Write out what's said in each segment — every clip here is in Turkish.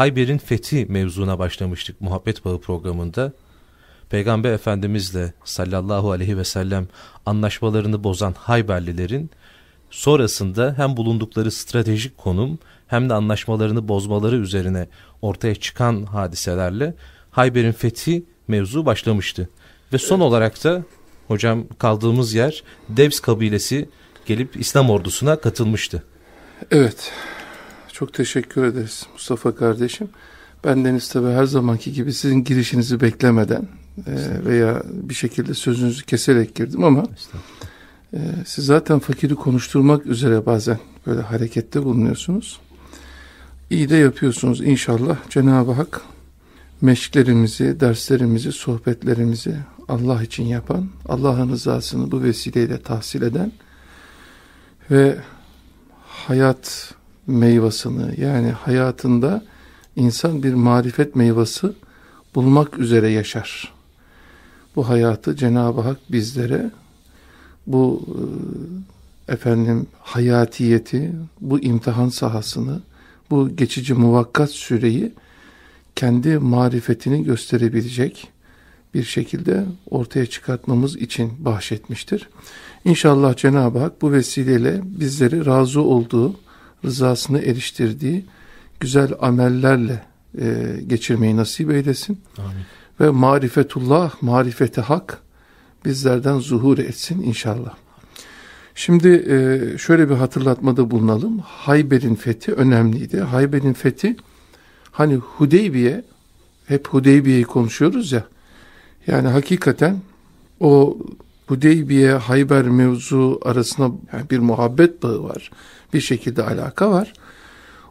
Hayber'in fethi mevzuna başlamıştık muhabbet bağı programında. Peygamber Efendimizle sallallahu aleyhi ve sellem anlaşmalarını bozan Hayberlilerin sonrasında hem bulundukları stratejik konum hem de anlaşmalarını bozmaları üzerine ortaya çıkan hadiselerle Hayber'in fethi mevzu başlamıştı. Ve son olarak da hocam kaldığımız yer Devs kabilesi gelip İslam ordusuna katılmıştı. Evet. Çok teşekkür ederiz Mustafa kardeşim. Ben Deniz tabi her zamanki gibi sizin girişinizi beklemeden e, veya bir şekilde sözünüzü keserek girdim ama e, siz zaten fakiri konuşturmak üzere bazen böyle harekette bulunuyorsunuz. İyi de yapıyorsunuz inşallah. Cenab-ı Hak meşklerimizi, derslerimizi, sohbetlerimizi Allah için yapan, Allah'ın rızasını bu vesileyle tahsil eden ve hayat meyvasını yani hayatında insan bir marifet meyvası bulmak üzere yaşar. Bu hayatı Cenab-ı Hak bizlere bu e, efendim hayatiyeti, bu imtihan sahasını, bu geçici muvakkat süreyi kendi marifetini gösterebilecek bir şekilde ortaya çıkartmamız için bahşetmiştir. İnşallah Cenab-ı Hak bu vesileyle bizleri razı olduğu, rızasını eriştirdiği güzel amellerle e, geçirmeyi nasip eylesin. Amin. Ve marifetullah, marifeti hak bizlerden zuhur etsin inşallah. Şimdi e, şöyle bir hatırlatmada bulunalım. Hayber'in fethi önemliydi. Hayber'in fethi hani Hudeybiye, hep Hudeybiye'yi konuşuyoruz ya. Yani hakikaten o Hudeybiye, Hayber mevzu arasında bir muhabbet bağı var. Bir şekilde alaka var.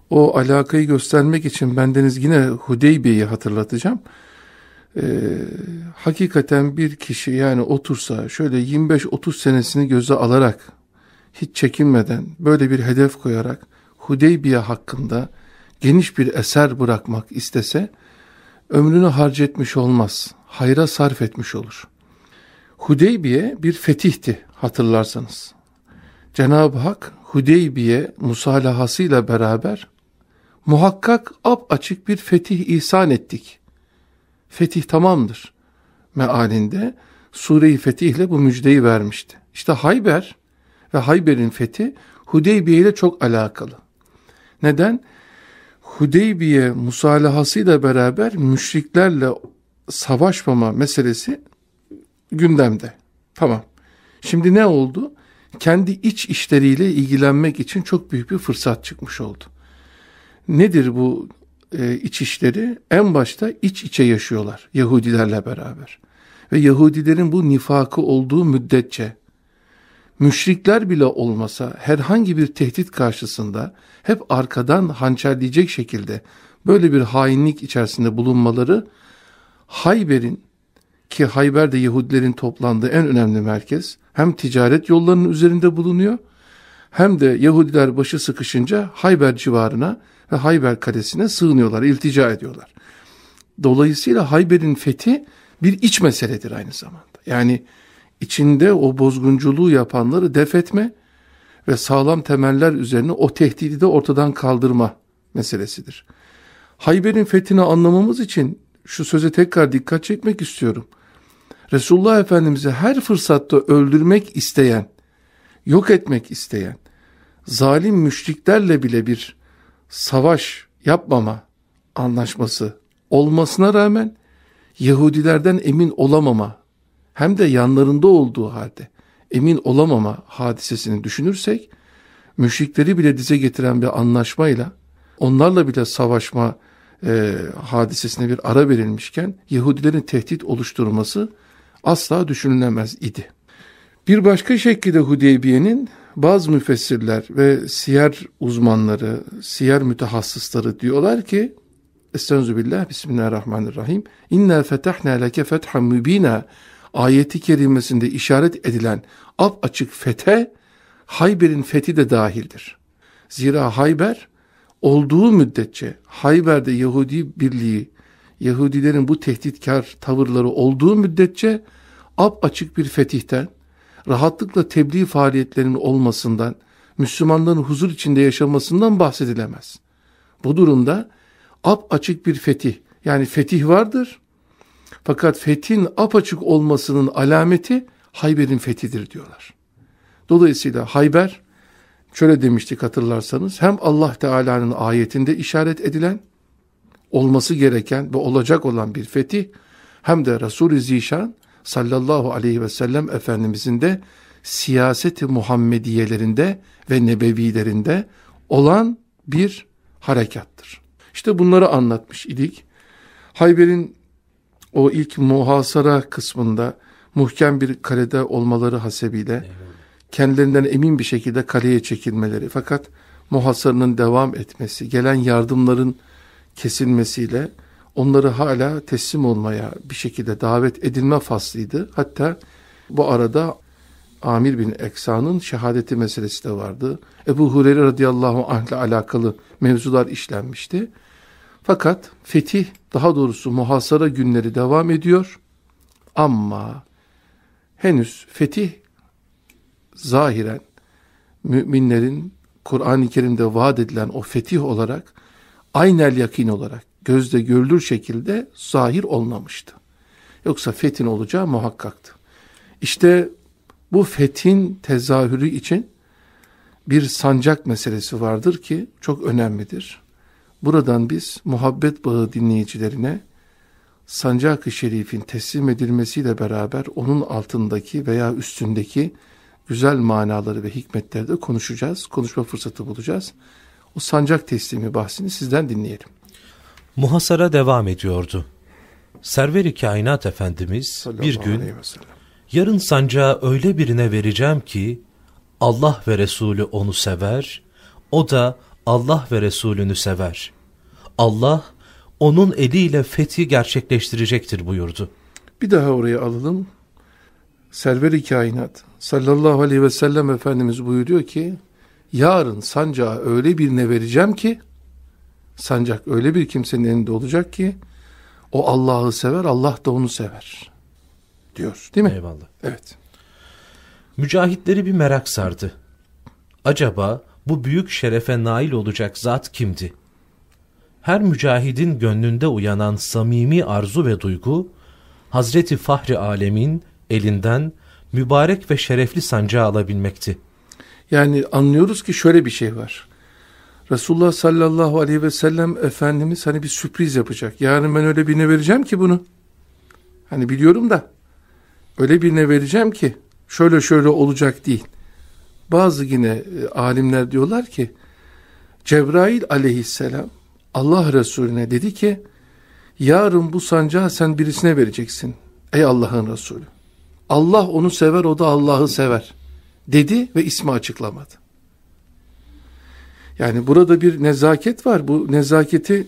O alakayı göstermek için bendeniz yine Hudeybiye'yi hatırlatacağım. Ee, hakikaten bir kişi yani otursa şöyle 25-30 senesini göze alarak hiç çekinmeden böyle bir hedef koyarak Hudeybiye hakkında geniş bir eser bırakmak istese ömrünü harcetmiş olmaz. Hayra sarf etmiş olur. Hudeybiye bir fetihti hatırlarsanız. Cenab-ı Hak Hudeybiye musalahasıyla beraber muhakkak ap açık bir fetih ihsan ettik. Fetih tamamdır. Mealinde Sure-i Fetih bu müjdeyi vermişti. İşte Hayber ve Hayber'in fethi Hudeybiye ile çok alakalı. Neden? Hudeybiye musalahasıyla beraber müşriklerle savaşmama meselesi gündemde. Tamam. Şimdi ne oldu? Kendi iç işleriyle ilgilenmek için çok büyük bir fırsat çıkmış oldu. Nedir bu e, iç işleri? En başta iç içe yaşıyorlar Yahudilerle beraber. Ve Yahudilerin bu nifakı olduğu müddetçe müşrikler bile olmasa herhangi bir tehdit karşısında hep arkadan hançerleyecek şekilde böyle bir hainlik içerisinde bulunmaları Hayber'in ki Hayber de Yahudilerin toplandığı en önemli merkez hem ticaret yollarının üzerinde bulunuyor hem de Yahudiler başı sıkışınca Hayber civarına ve Hayber kalesine sığınıyorlar, iltica ediyorlar. Dolayısıyla Hayber'in fethi bir iç meseledir aynı zamanda. Yani içinde o bozgunculuğu yapanları def etme ve sağlam temeller üzerine o tehdidi de ortadan kaldırma meselesidir. Hayber'in fethini anlamamız için şu söze tekrar dikkat çekmek istiyorum. Resulullah Efendimiz'i her fırsatta öldürmek isteyen, yok etmek isteyen, zalim müşriklerle bile bir savaş yapmama anlaşması olmasına rağmen Yahudilerden emin olamama hem de yanlarında olduğu halde emin olamama hadisesini düşünürsek müşrikleri bile dize getiren bir anlaşmayla onlarla bile savaşma e, hadisesine bir ara verilmişken Yahudilerin tehdit oluşturması asla düşünülemez idi. Bir başka şekilde Hudeybiye'nin bazı müfessirler ve siyer uzmanları, siyer mütehassısları diyorlar ki Estağfirullah, Bismillahirrahmanirrahim. İnna fetahna leke fethan mübina ayeti kerimesinde işaret edilen ap açık fethe Hayber'in fethi de dahildir. Zira Hayber olduğu müddetçe Hayber'de Yahudi birliği, Yahudilerin bu tehditkar tavırları olduğu müddetçe ap açık bir fetihten, rahatlıkla tebliğ faaliyetlerinin olmasından, Müslümanların huzur içinde yaşamasından bahsedilemez. Bu durumda ap açık bir fetih. Yani fetih vardır. Fakat fethin apaçık olmasının alameti Hayber'in fethidir diyorlar. Dolayısıyla Hayber şöyle demiştik hatırlarsanız hem Allah Teala'nın ayetinde işaret edilen olması gereken ve olacak olan bir fetih hem de Resul-i Zişan sallallahu aleyhi ve sellem Efendimizin de siyaseti Muhammediyelerinde ve nebevilerinde olan bir harekattır. İşte bunları anlatmış idik. Hayber'in o ilk muhasara kısmında muhkem bir kalede olmaları hasebiyle kendilerinden emin bir şekilde kaleye çekilmeleri fakat muhasaranın devam etmesi, gelen yardımların kesilmesiyle onları hala teslim olmaya bir şekilde davet edilme faslıydı. Hatta bu arada Amir bin Eksa'nın şehadeti meselesi de vardı. Ebu Hureyre radıyallahu anh ile alakalı mevzular işlenmişti. Fakat fetih daha doğrusu muhasara günleri devam ediyor. Ama henüz fetih zahiren müminlerin Kur'an-ı Kerim'de vaat edilen o fetih olarak aynel yakin olarak gözde görülür şekilde zahir olmamıştı. Yoksa fethin olacağı muhakkaktı. İşte bu fethin tezahürü için bir sancak meselesi vardır ki çok önemlidir. Buradan biz muhabbet bağı dinleyicilerine sancak-ı şerifin teslim edilmesiyle beraber onun altındaki veya üstündeki güzel manaları ve hikmetleri de konuşacağız. Konuşma fırsatı bulacağız. O sancak teslimi bahsini sizden dinleyelim. Muhasara devam ediyordu. Server-i Kainat Efendimiz Sallallahu bir gün yarın sancağı öyle birine vereceğim ki Allah ve Resulü onu sever, o da Allah ve Resulünü sever. Allah onun eliyle fethi gerçekleştirecektir buyurdu. Bir daha oraya alalım. Server-i kainat sallallahu aleyhi ve sellem Efendimiz buyuruyor ki yarın sancağı öyle birine vereceğim ki sancak öyle bir kimsenin elinde olacak ki o Allah'ı sever Allah da onu sever diyor değil mi? Eyvallah. Evet. Mücahitleri bir merak sardı. Acaba bu büyük şerefe nail olacak zat kimdi? Her mücahidin gönlünde uyanan samimi arzu ve duygu, Hazreti Fahri Alemin elinden mübarek ve şerefli sancağı alabilmekti. Yani anlıyoruz ki şöyle bir şey var. Resulullah sallallahu aleyhi ve sellem Efendimiz hani bir sürpriz yapacak. Yarın ben öyle birine vereceğim ki bunu. Hani biliyorum da öyle birine vereceğim ki şöyle şöyle olacak değil. Bazı yine e, alimler diyorlar ki Cebrail aleyhisselam Allah Resulüne dedi ki yarın bu sancağı sen birisine vereceksin. Ey Allah'ın Resulü. Allah onu sever o da Allah'ı sever dedi ve ismi açıklamadı. Yani burada bir nezaket var. Bu nezaketi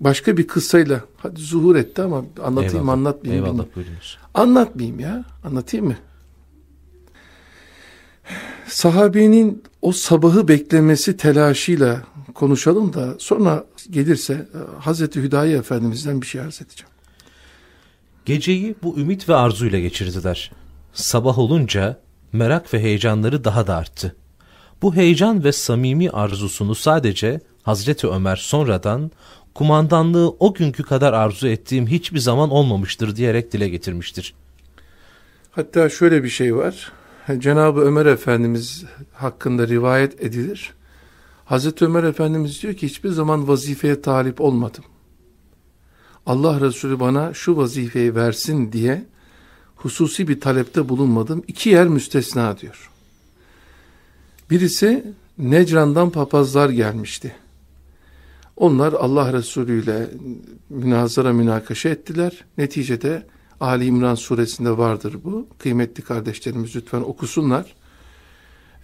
başka bir kıssayla hadi zuhur etti ama anlatayım Eyvallah. anlatmayayım. Eyvallah bilmiyorum. buyurunuz. Anlatmayayım ya. Anlatayım mı? Sahabenin o sabahı beklemesi telaşıyla konuşalım da sonra gelirse e, Hazreti Hüdayi Efendimiz'den bir şey arz edeceğim. Geceyi bu ümit ve arzuyla geçirdiler. Sabah olunca merak ve heyecanları daha da arttı. Bu heyecan ve samimi arzusunu sadece Hazreti Ömer sonradan kumandanlığı o günkü kadar arzu ettiğim hiçbir zaman olmamıştır diyerek dile getirmiştir. Hatta şöyle bir şey var. Cenab-ı Ömer Efendimiz hakkında rivayet edilir. Hazreti Ömer Efendimiz diyor ki hiçbir zaman vazifeye talip olmadım. Allah Resulü bana şu vazifeyi versin diye hususi bir talepte bulunmadım. İki yer müstesna diyor. Birisi Necran'dan papazlar gelmişti. Onlar Allah Resulü ile münazara münakaşa ettiler. Neticede Ali İmran suresinde vardır bu. Kıymetli kardeşlerimiz lütfen okusunlar.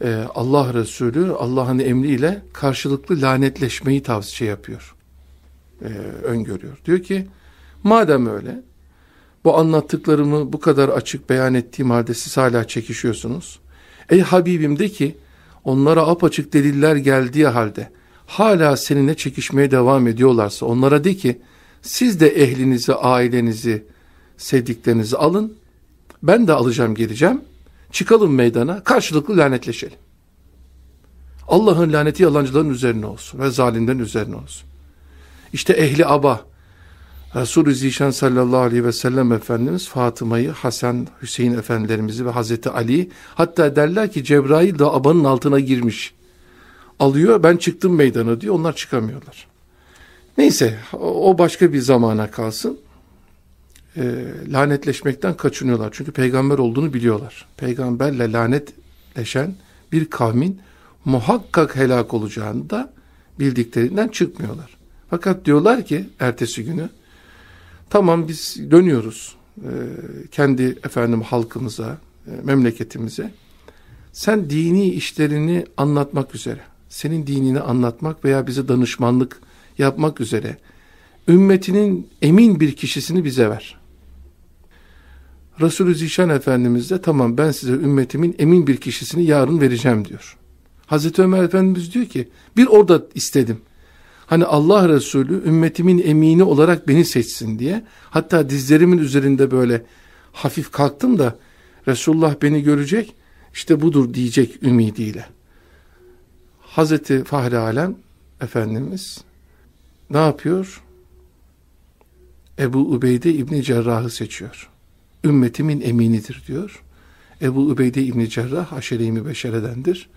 Ee, Allah Resulü Allah'ın emriyle karşılıklı lanetleşmeyi tavsiye yapıyor. Ee, öngörüyor. Diyor ki madem öyle bu anlattıklarımı bu kadar açık beyan ettiğim halde siz hala çekişiyorsunuz. Ey Habibim de ki onlara apaçık deliller geldiği halde hala seninle çekişmeye devam ediyorlarsa onlara de ki siz de ehlinizi, ailenizi, sevdiklerinizi alın. Ben de alacağım geleceğim. Çıkalım meydana karşılıklı lanetleşelim. Allah'ın laneti yalancıların üzerine olsun ve zalimlerin üzerine olsun. İşte ehli aba. Resulü Zişan sallallahu aleyhi ve sellem Efendimiz Fatıma'yı, Hasan, Hüseyin Efendilerimizi ve Hazreti Ali'yi hatta derler ki Cebrail de abanın altına girmiş. Alıyor ben çıktım meydana diyor onlar çıkamıyorlar. Neyse o başka bir zamana kalsın. E, lanetleşmekten kaçınıyorlar. Çünkü peygamber olduğunu biliyorlar. Peygamberle lanetleşen bir kavmin muhakkak helak olacağını da bildiklerinden çıkmıyorlar. Fakat diyorlar ki ertesi günü tamam biz dönüyoruz e, kendi efendim halkımıza, e, memleketimize. Sen dini işlerini anlatmak üzere, senin dinini anlatmak veya bize danışmanlık yapmak üzere ümmetinin emin bir kişisini bize ver. Resulü Zişan Efendimiz de tamam ben size ümmetimin emin bir kişisini yarın vereceğim diyor. Hazreti Ömer Efendimiz diyor ki bir orada istedim. Hani Allah Resulü ümmetimin emini olarak beni seçsin diye. Hatta dizlerimin üzerinde böyle hafif kalktım da Resulullah beni görecek işte budur diyecek ümidiyle. Hazreti Fahri Alem Efendimiz ne yapıyor? Ebu Ubeyde İbni Cerrah'ı seçiyor. Ümmetimin eminidir diyor. Ebu Ubeyde İbni Cerrah aşere-i mübeşeredendir.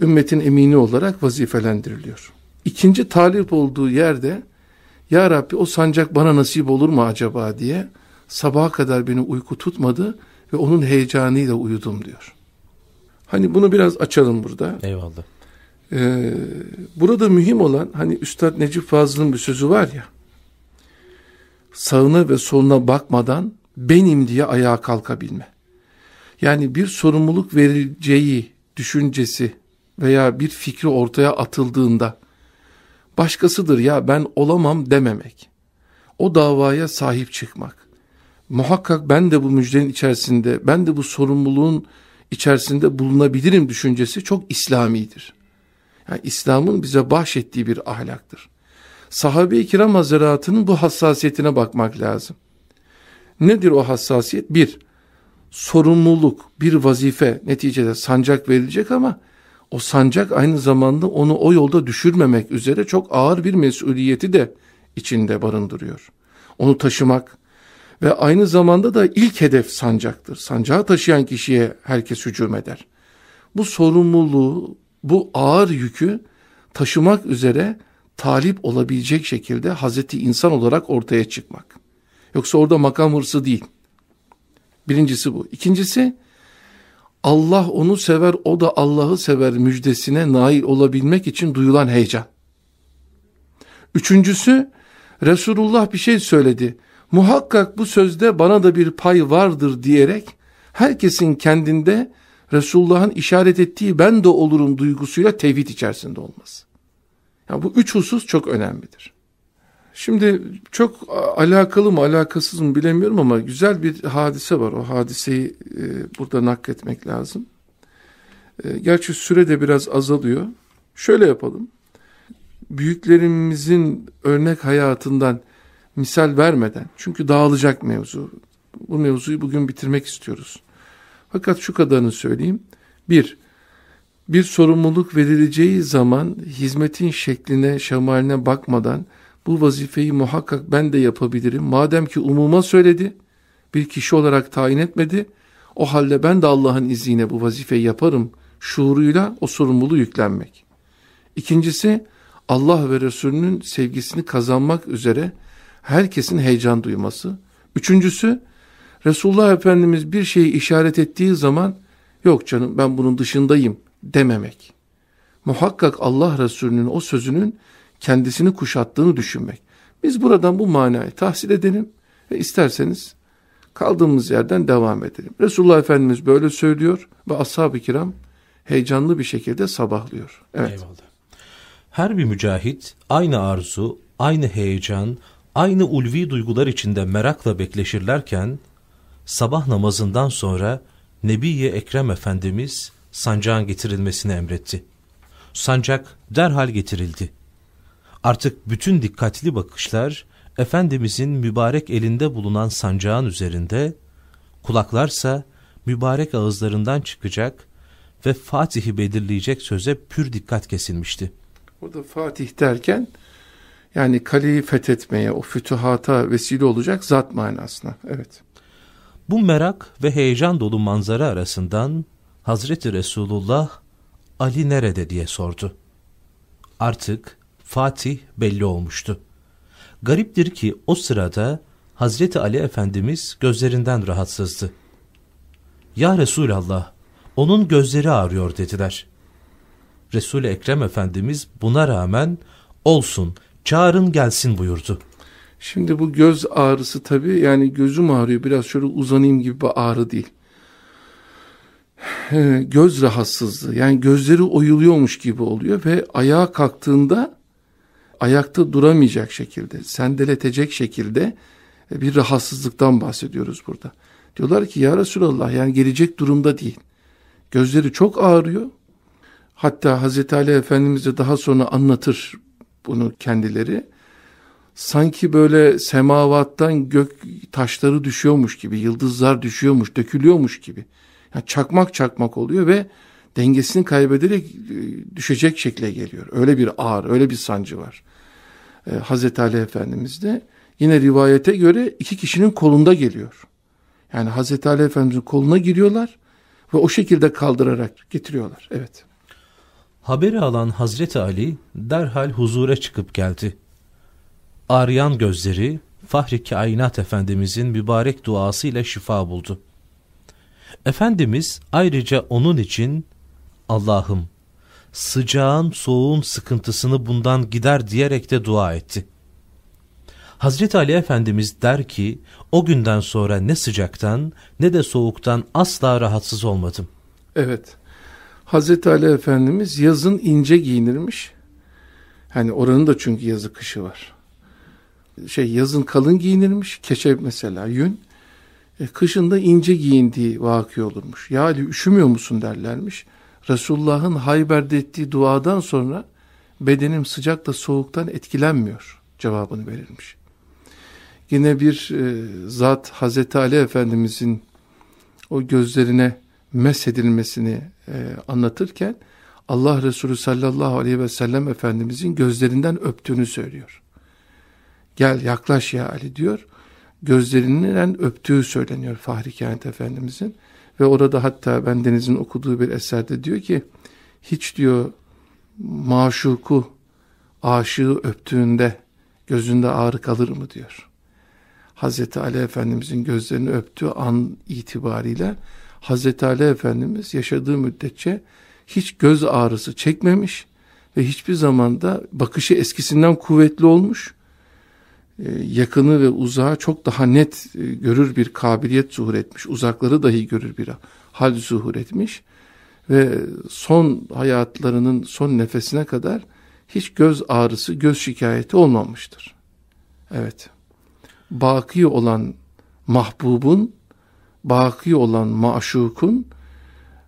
Ümmetin emini olarak vazifelendiriliyor. İkinci talip olduğu yerde Ya Rabbi o sancak bana nasip olur mu acaba diye sabaha kadar beni uyku tutmadı ve onun heyecanıyla uyudum diyor. Hani bunu biraz açalım burada. Eyvallah. Ee, burada mühim olan hani Üstad Necip Fazıl'ın bir sözü var ya sağına ve soluna bakmadan benim diye ayağa kalkabilme. Yani bir sorumluluk vereceği düşüncesi veya bir fikri ortaya atıldığında başkasıdır ya ben olamam dememek. O davaya sahip çıkmak. Muhakkak ben de bu müjdenin içerisinde, ben de bu sorumluluğun içerisinde bulunabilirim düşüncesi çok İslamidir. Yani İslam'ın bize bahşettiği bir ahlaktır. Sahabe-i kiram hazaratının bu hassasiyetine bakmak lazım. Nedir o hassasiyet? Bir, sorumluluk, bir vazife neticede sancak verilecek ama o sancak aynı zamanda onu o yolda düşürmemek üzere çok ağır bir mesuliyeti de içinde barındırıyor. Onu taşımak ve aynı zamanda da ilk hedef sancaktır. Sancağı taşıyan kişiye herkes hücum eder. Bu sorumluluğu, bu ağır yükü taşımak üzere talip olabilecek şekilde Hazreti insan olarak ortaya çıkmak. Yoksa orada makam hırsı değil. Birincisi bu. İkincisi Allah onu sever, o da Allah'ı sever müjdesine nail olabilmek için duyulan heyecan. Üçüncüsü, Resulullah bir şey söyledi. Muhakkak bu sözde bana da bir pay vardır diyerek herkesin kendinde Resulullah'ın işaret ettiği ben de olurum duygusuyla tevhid içerisinde olması. Yani bu üç husus çok önemlidir. Şimdi çok alakalı mı alakasız mı bilemiyorum ama güzel bir hadise var. O hadiseyi e, burada nakletmek lazım. E, gerçi süre de biraz azalıyor. Şöyle yapalım. Büyüklerimizin örnek hayatından misal vermeden çünkü dağılacak mevzu. Bu mevzuyu bugün bitirmek istiyoruz. Fakat şu kadarını söyleyeyim. Bir, bir sorumluluk verileceği zaman hizmetin şekline, şemaline bakmadan bu vazifeyi muhakkak ben de yapabilirim. Madem ki umuma söyledi, bir kişi olarak tayin etmedi, o halde ben de Allah'ın izniyle bu vazifeyi yaparım şuuruyla o sorumluluğu yüklenmek. İkincisi, Allah ve Resulünün sevgisini kazanmak üzere herkesin heyecan duyması. Üçüncüsü, Resulullah Efendimiz bir şeyi işaret ettiği zaman, yok canım ben bunun dışındayım dememek. Muhakkak Allah Resulü'nün o sözünün kendisini kuşattığını düşünmek. Biz buradan bu manayı tahsil edelim ve isterseniz kaldığımız yerden devam edelim. Resulullah Efendimiz böyle söylüyor ve ashab-ı kiram heyecanlı bir şekilde sabahlıyor. Evet. Eyvallah. Her bir mücahit aynı arzu, aynı heyecan, aynı ulvi duygular içinde merakla bekleşirlerken sabah namazından sonra Nebiye Ekrem Efendimiz sancağın getirilmesini emretti. Sancak derhal getirildi. Artık bütün dikkatli bakışlar Efendimizin mübarek elinde bulunan sancağın üzerinde, kulaklarsa mübarek ağızlarından çıkacak ve Fatih'i belirleyecek söze pür dikkat kesilmişti. Burada Fatih derken Yani kaleyi fethetmeye, o fütühata vesile olacak zat manasına. Evet. Bu merak ve heyecan dolu manzara arasından Hazreti Resulullah Ali nerede diye sordu. Artık Fatih belli olmuştu. Gariptir ki o sırada Hazreti Ali Efendimiz gözlerinden rahatsızdı. Ya Resulallah, onun gözleri ağrıyor dediler. Resul-i Ekrem Efendimiz buna rağmen olsun, çağırın gelsin buyurdu. Şimdi bu göz ağrısı tabii yani gözüm ağrıyor biraz şöyle uzanayım gibi bir ağrı değil. Göz rahatsızlığı yani gözleri oyuluyormuş gibi oluyor ve ayağa kalktığında ayakta duramayacak şekilde, sendeletecek şekilde bir rahatsızlıktan bahsediyoruz burada. Diyorlar ki ya Resulallah yani gelecek durumda değil. Gözleri çok ağrıyor. Hatta Hazreti Ali Efendimiz de daha sonra anlatır bunu kendileri. Sanki böyle semavattan gök taşları düşüyormuş gibi, yıldızlar düşüyormuş, dökülüyormuş gibi. Yani çakmak çakmak oluyor ve dengesini kaybederek e, düşecek şekle geliyor. Öyle bir ağır, öyle bir sancı var. Ee, Hazreti Ali Efendimiz de yine rivayete göre iki kişinin kolunda geliyor. Yani Hazreti Ali Efendimiz'in koluna giriyorlar ve o şekilde kaldırarak getiriyorlar. Evet. Haberi alan Hazreti Ali derhal huzura çıkıp geldi. Ağrıyan gözleri Fahri Kainat Efendimizin mübarek duasıyla şifa buldu. Efendimiz ayrıca onun için Allah'ım sıcağın soğuğun sıkıntısını bundan gider diyerek de dua etti. Hazreti Ali Efendimiz der ki o günden sonra ne sıcaktan ne de soğuktan asla rahatsız olmadım. Evet. Hazreti Ali Efendimiz yazın ince giyinirmiş. Hani oranın da çünkü yazı kışı var. Şey yazın kalın giyinirmiş. Keçe mesela yün. E, kışın da ince giyindiği vakı olurmuş. Ya Ali üşümüyor musun derlermiş. Resulullah'ın Hayber'de ettiği duadan sonra bedenim sıcakla soğuktan etkilenmiyor cevabını verilmiş. Yine bir e, zat Hazreti Ali Efendimizin o gözlerine mesedilmesini e, anlatırken Allah Resulü sallallahu aleyhi ve sellem Efendimizin gözlerinden öptüğünü söylüyor. Gel yaklaş ya Ali diyor. Gözlerinden öptüğü söyleniyor Fahri Kainat Efendimizin. Ve orada hatta ben Deniz'in okuduğu bir eserde diyor ki hiç diyor maşuku aşığı öptüğünde gözünde ağrı kalır mı diyor. Hazreti Ali Efendimizin gözlerini öptüğü an itibariyle Hazreti Ali Efendimiz yaşadığı müddetçe hiç göz ağrısı çekmemiş ve hiçbir zamanda bakışı eskisinden kuvvetli olmuş. Ee, yakını ve uzağı çok daha net e, görür bir kabiliyet zuhur etmiş. Uzakları dahi görür bir hal zuhur etmiş. Ve son hayatlarının son nefesine kadar hiç göz ağrısı, göz şikayeti olmamıştır. Evet baki olan mahbubun, baki olan maşukun,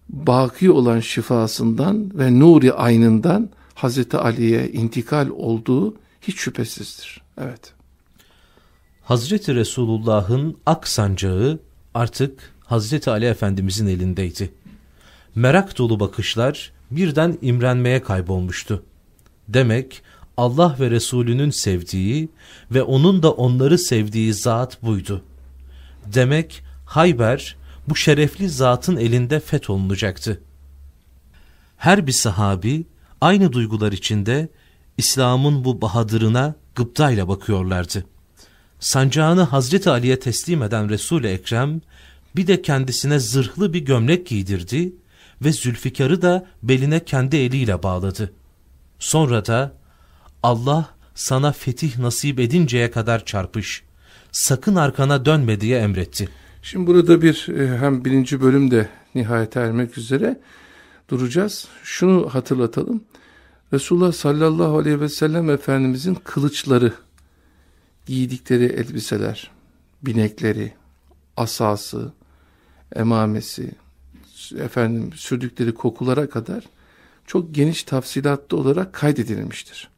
baki olan şifasından ve nuri aynından Hazreti Ali'ye intikal olduğu hiç şüphesizdir. Evet. Hazreti Resulullah'ın ak sancağı artık Hazreti Ali Efendimizin elindeydi. Merak dolu bakışlar birden imrenmeye kaybolmuştu. Demek Allah ve Resulünün sevdiği ve onun da onları sevdiği zat buydu. Demek Hayber bu şerefli zatın elinde fetholunacaktı. Her bir sahabi aynı duygular içinde İslam'ın bu bahadırına gıptayla bakıyorlardı. Sancağını Hazreti Ali'ye teslim eden Resul-i Ekrem bir de kendisine zırhlı bir gömlek giydirdi ve Zülfikar'ı da beline kendi eliyle bağladı. Sonra da Allah sana fetih nasip edinceye kadar çarpış. Sakın arkana dönme diye emretti. Şimdi burada bir e, hem birinci bölümde nihayete ermek üzere duracağız. Şunu hatırlatalım. Resulullah sallallahu aleyhi ve sellem Efendimizin kılıçları, giydikleri elbiseler, binekleri, asası, emamesi, efendim sürdükleri kokulara kadar çok geniş tafsilatlı olarak kaydedilmiştir.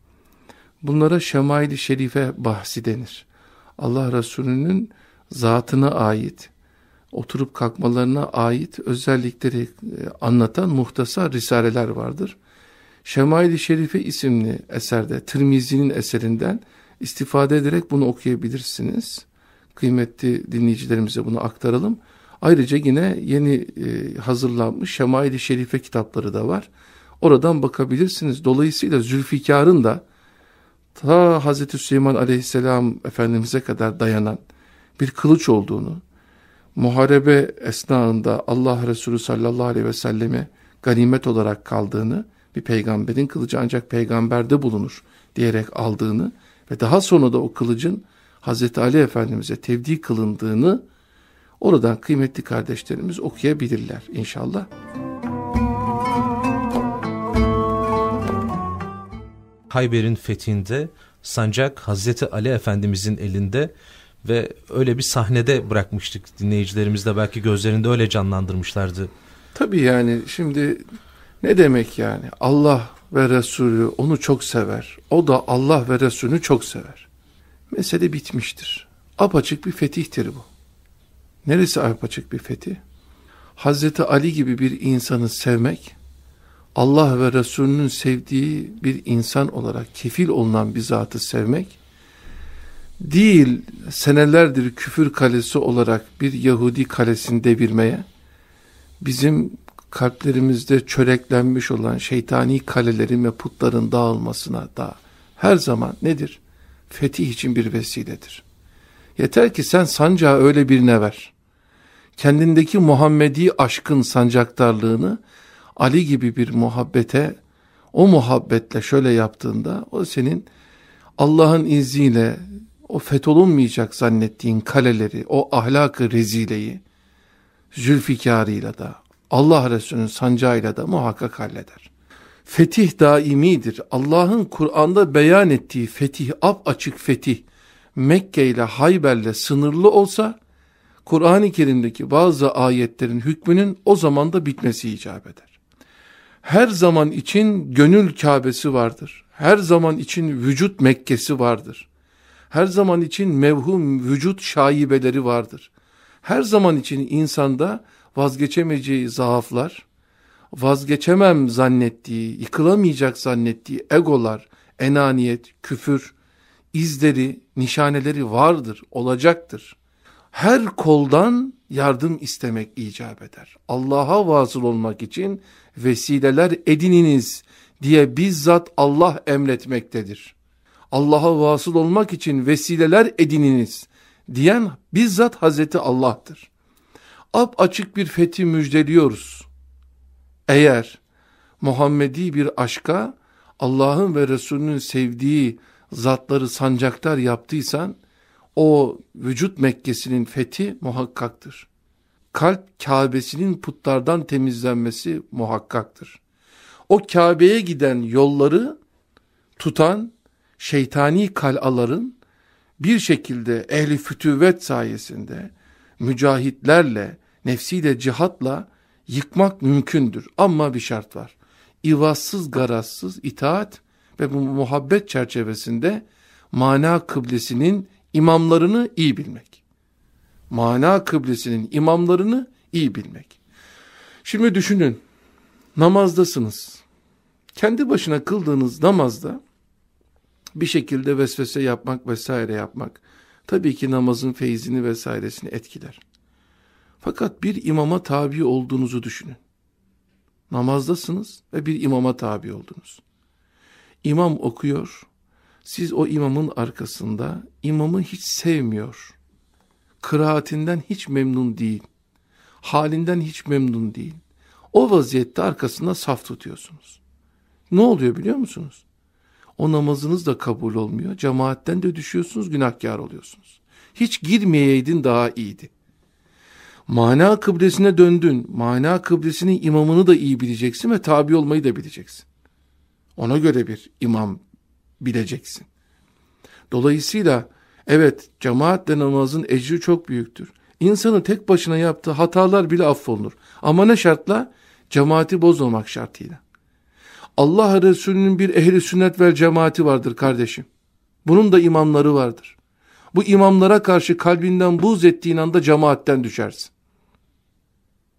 Bunlara şemail-i şerife bahsi denir. Allah Resulü'nün zatına ait, oturup kalkmalarına ait özellikleri e, anlatan muhtasar risaleler vardır. Şemail-i Şerife isimli eserde, Tirmizi'nin eserinden istifade ederek bunu okuyabilirsiniz. Kıymetli dinleyicilerimize bunu aktaralım. Ayrıca yine yeni e, hazırlanmış Şemail-i Şerife kitapları da var. Oradan bakabilirsiniz. Dolayısıyla Zülfikar'ın da ta Hazreti Süleyman Aleyhisselam Efendimiz'e kadar dayanan bir kılıç olduğunu, muharebe esnasında Allah Resulü sallallahu aleyhi ve selleme ganimet olarak kaldığını, bir peygamberin kılıcı ancak peygamberde bulunur diyerek aldığını ve daha sonra da o kılıcın Hazreti Ali Efendimiz'e tevdi kılındığını oradan kıymetli kardeşlerimiz okuyabilirler inşallah. Hayber'in fethinde sancak Hazreti Ali Efendimizin elinde ve öyle bir sahnede bırakmıştık dinleyicilerimiz de belki gözlerinde öyle canlandırmışlardı. Tabii yani şimdi ne demek yani Allah ve Resulü onu çok sever. O da Allah ve Resulünü çok sever. Mesele bitmiştir. Apaçık bir fetihtir bu. Neresi apaçık bir fetih? Hazreti Ali gibi bir insanı sevmek, Allah ve Resulünün sevdiği bir insan olarak kefil olunan bir zatı sevmek, değil senelerdir küfür kalesi olarak bir Yahudi kalesini devirmeye, bizim kalplerimizde çöreklenmiş olan şeytani kalelerin ve putların dağılmasına da her zaman nedir? Fetih için bir vesiledir. Yeter ki sen sancağı öyle birine ver. Kendindeki Muhammedi aşkın sancaktarlığını Ali gibi bir muhabbete, o muhabbetle şöyle yaptığında o senin Allah'ın izniyle o fetholunmayacak zannettiğin kaleleri, o ahlakı rezileyi Zülfikar'ıyla da Allah Resulü'nün sancağıyla da muhakkak halleder. Fetih daimidir. Allah'ın Kur'an'da beyan ettiği fetih, ap açık fetih, Mekke ile Hayber'le sınırlı olsa, Kur'an-ı Kerim'deki bazı ayetlerin hükmünün o zaman da bitmesi icap eder. Her zaman için gönül Kabe'si vardır. Her zaman için vücut Mekke'si vardır. Her zaman için mevhum vücut şaibeleri vardır. Her zaman için insanda vazgeçemeyeceği zaaflar, vazgeçemem zannettiği, yıkılamayacak zannettiği egolar, enaniyet, küfür, izleri, nişaneleri vardır, olacaktır. Her koldan yardım istemek icap eder. Allah'a vasıl olmak için vesileler edininiz diye bizzat Allah emretmektedir. Allah'a vasıl olmak için vesileler edininiz diyen bizzat Hazreti Allah'tır. Ap açık bir fethi müjdeliyoruz. Eğer Muhammedi bir aşka Allah'ın ve Resulünün sevdiği zatları sancaktar yaptıysan o vücut Mekke'sinin fethi muhakkaktır. Kalp Kabe'sinin putlardan temizlenmesi muhakkaktır. O Kabe'ye giden yolları tutan şeytani kalaların bir şekilde ehli fütüvvet sayesinde mücahitlerle, nefsiyle cihatla yıkmak mümkündür. Ama bir şart var. İvazsız garazsız itaat ve bu muhabbet çerçevesinde mana kıblesinin imamlarını iyi bilmek. Mana kıblesinin imamlarını iyi bilmek. Şimdi düşünün, namazdasınız. Kendi başına kıldığınız namazda bir şekilde vesvese yapmak vesaire yapmak tabii ki namazın feyzini vesairesini etkiler. Fakat bir imama tabi olduğunuzu düşünün. Namazdasınız ve bir imama tabi oldunuz. İmam okuyor, siz o imamın arkasında imamı hiç sevmiyor. Kıraatinden hiç memnun değil. Halinden hiç memnun değil. O vaziyette arkasında saf tutuyorsunuz. Ne oluyor biliyor musunuz? O namazınız da kabul olmuyor. Cemaatten de düşüyorsunuz, günahkar oluyorsunuz. Hiç girmeyeydin daha iyiydi. Mana kıblesine döndün. Mana kıblesinin imamını da iyi bileceksin ve tabi olmayı da bileceksin. Ona göre bir imam bileceksin. Dolayısıyla evet cemaatle namazın ecri çok büyüktür. İnsanın tek başına yaptığı hatalar bile affolunur. Ama ne şartla? Cemaati bozmamak şartıyla. Allah Resulü'nün bir ehli sünnet vel cemaati vardır kardeşim. Bunun da imamları vardır. Bu imamlara karşı kalbinden buz ettiğin anda cemaatten düşersin.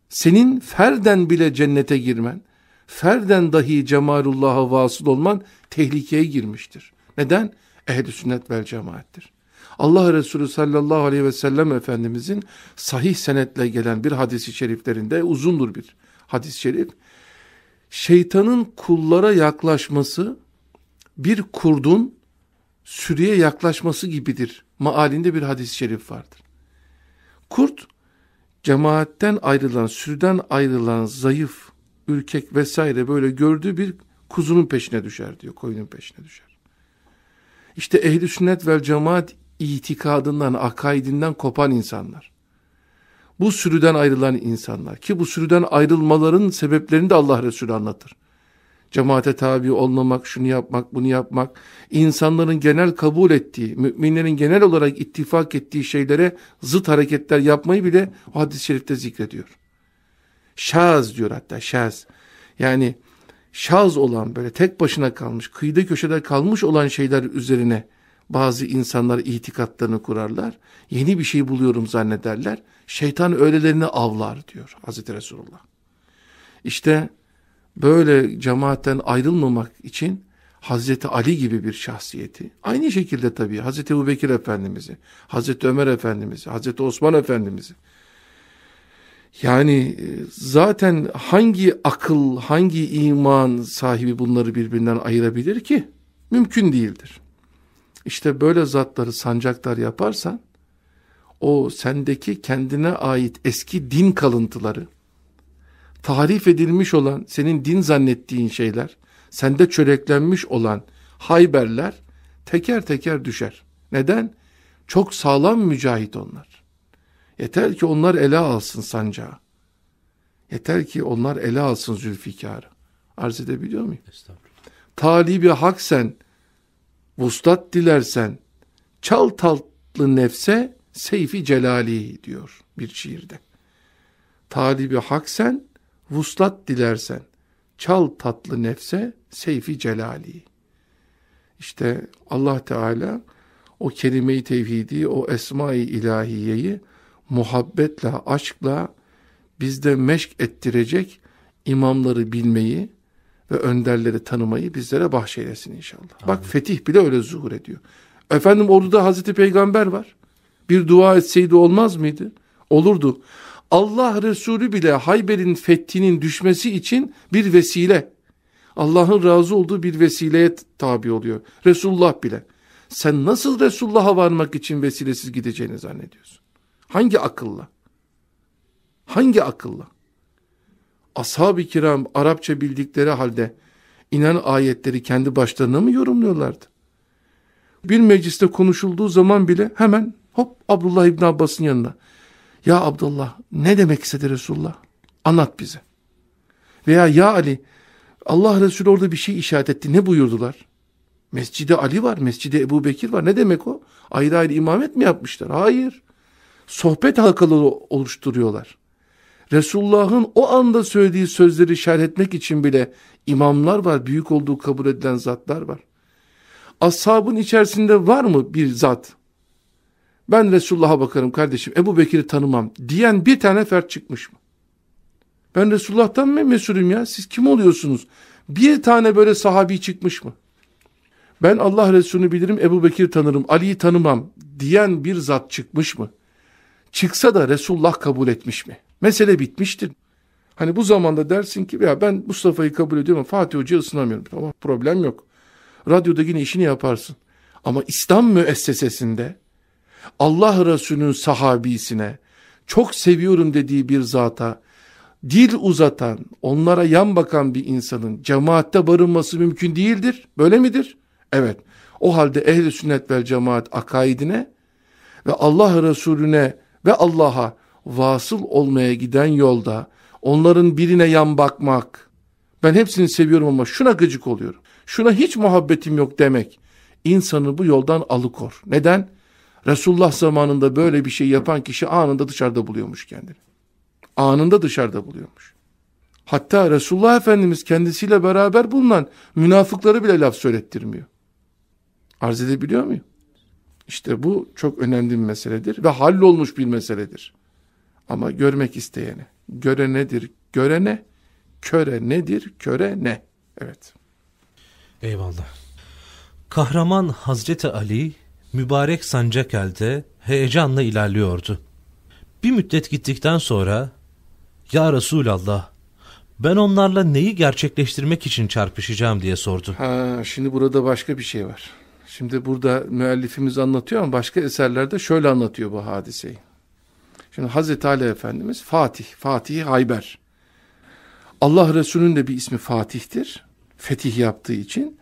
Senin ferden bile cennete girmen, ferden dahi cemalullah'a vasıl olman tehlikeye girmiştir. Neden? ehli sünnet vel cemaattir. Allah Resulü sallallahu aleyhi ve sellem Efendimizin sahih senetle gelen bir hadisi şeriflerinde uzundur bir hadis-i şerif. Şeytanın kullara yaklaşması bir kurdun sürüye yaklaşması gibidir. Maalinde bir hadis-i şerif vardır. Kurt cemaatten ayrılan, sürüden ayrılan zayıf, ürkek vesaire böyle gördüğü bir kuzunun peşine düşer diyor, koyunun peşine düşer. İşte ehli sünnet vel cemaat itikadından, akaidinden kopan insanlar. Bu sürüden ayrılan insanlar ki bu sürüden ayrılmaların sebeplerini de Allah Resulü anlatır. Cemaate tabi olmamak, şunu yapmak, bunu yapmak, insanların genel kabul ettiği, müminlerin genel olarak ittifak ettiği şeylere zıt hareketler yapmayı bile o hadis-i şerifte zikrediyor. Şaz diyor hatta şaz. Yani şaz olan böyle tek başına kalmış, kıyıda köşede kalmış olan şeyler üzerine bazı insanlar itikatlarını kurarlar. Yeni bir şey buluyorum zannederler. Şeytan öylelerini avlar diyor Hazreti Resulullah. İşte böyle cemaatten ayrılmamak için Hazreti Ali gibi bir şahsiyeti, aynı şekilde tabii Hazreti Ebu Efendimiz'i, Hazreti Ömer Efendimiz'i, Hazreti Osman Efendimiz'i, yani e, zaten hangi akıl, hangi iman sahibi bunları birbirinden ayırabilir ki? Mümkün değildir. İşte böyle zatları sancaktar yaparsan, o sendeki kendine ait eski din kalıntıları, tarif edilmiş olan senin din zannettiğin şeyler, sende çöreklenmiş olan hayberler teker teker düşer. Neden? Çok sağlam mücahit onlar. Yeter ki onlar ele alsın sancağı. Yeter ki onlar ele alsın Zülfikar'ı. Arz edebiliyor muyum? Talibi hak sen, vuslat dilersen, çal tatlı nefse seyfi celali diyor bir şiirde. Talibi hak sen, vuslat dilersen, çal tatlı nefse seyfi celali. İşte Allah Teala o kelime-i tevhidi, o esma-i ilahiyeyi muhabbetle, aşkla bizde meşk ettirecek imamları bilmeyi ve önderleri tanımayı bizlere bahşeylesin inşallah. Amin. Bak fetih bile öyle zuhur ediyor. Efendim orduda Hazreti Peygamber var. Bir dua etseydi olmaz mıydı? Olurdu. Allah Resulü bile Hayber'in fethinin düşmesi için bir vesile. Allah'ın razı olduğu bir vesileye tabi oluyor. Resulullah bile. Sen nasıl Resulullah'a varmak için vesilesiz gideceğini zannediyorsun? Hangi akılla? Hangi akılla? Ashab-ı kiram Arapça bildikleri halde inen ayetleri kendi başlarına mı yorumluyorlardı? Bir mecliste konuşulduğu zaman bile hemen hop Abdullah İbn Abbas'ın yanına. Ya Abdullah ne demek istedi Resulullah? Anlat bize. Veya ya Ali Allah Resulü orada bir şey işaret etti. Ne buyurdular? Mescidi Ali var, Mescidi Ebu Bekir var. Ne demek o? Ayrı ayrı imamet mi yapmışlar? Hayır. Sohbet halkaları oluşturuyorlar. Resulullah'ın o anda söylediği sözleri şerh etmek için bile imamlar var, büyük olduğu kabul edilen zatlar var. Ashabın içerisinde var mı bir zat? Ben Resulullah'a bakarım kardeşim, Ebu Bekir'i tanımam diyen bir tane fert çıkmış mı? Ben Resulullah'tan mı mesulüm ya? Siz kim oluyorsunuz? Bir tane böyle sahabi çıkmış mı? Ben Allah Resulü'nü bilirim, Ebu Bekir tanırım, Ali'yi tanımam diyen bir zat çıkmış mı? Çıksa da Resulullah kabul etmiş mi? Mesele bitmiştir. Hani bu zamanda dersin ki ya ben Mustafa'yı kabul ediyorum Fatih Hoca'yı ısınamıyorum. Tamam problem yok. Radyoda yine işini yaparsın. Ama İslam müessesesinde Allah Resulü'nün sahabisine çok seviyorum dediği bir zata dil uzatan, onlara yan bakan bir insanın cemaatte barınması mümkün değildir. Böyle midir? Evet. O halde ehli sünnet vel cemaat akaidine ve Allah Resulüne ve Allah'a vasıl olmaya giden yolda onların birine yan bakmak, ben hepsini seviyorum ama şuna gıcık oluyorum, şuna hiç muhabbetim yok demek, insanı bu yoldan alıkor. Neden? Resulullah zamanında böyle bir şey yapan kişi anında dışarıda buluyormuş kendini. Anında dışarıda buluyormuş. Hatta Resulullah Efendimiz kendisiyle beraber bulunan münafıkları bile laf söylettirmiyor. Arz edebiliyor muyum? İşte bu çok önemli bir meseledir ve hallolmuş bir meseledir. Ama görmek isteyene, göre nedir, görene, köre nedir, köre ne? Evet. Eyvallah. Kahraman Hazreti Ali mübarek sancak elde heyecanla ilerliyordu. Bir müddet gittikten sonra Ya Resulallah ben onlarla neyi gerçekleştirmek için çarpışacağım diye sordu. Ha, şimdi burada başka bir şey var. Şimdi burada müellifimiz anlatıyor ama başka eserlerde şöyle anlatıyor bu hadiseyi. Şimdi Hazreti Ali Efendimiz Fatih, Fatih Hayber. Allah Resulü'nün de bir ismi Fatih'tir. Fetih yaptığı için.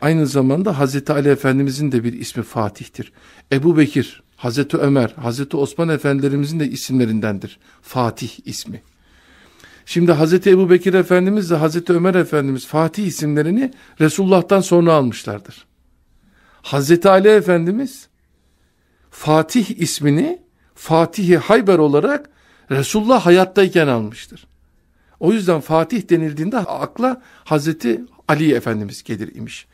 Aynı zamanda Hazreti Ali Efendimizin de bir ismi Fatih'tir. Ebu Bekir, Hazreti Ömer, Hazreti Osman Efendilerimizin de isimlerindendir. Fatih ismi. Şimdi Hazreti Ebu Bekir Efendimiz de Hazreti Ömer Efendimiz Fatih isimlerini Resulullah'tan sonra almışlardır. Hazreti Ali Efendimiz Fatih ismini Fatih-i Hayber olarak Resulullah hayattayken almıştır. O yüzden Fatih denildiğinde akla Hazreti Ali Efendimiz gelir imiş.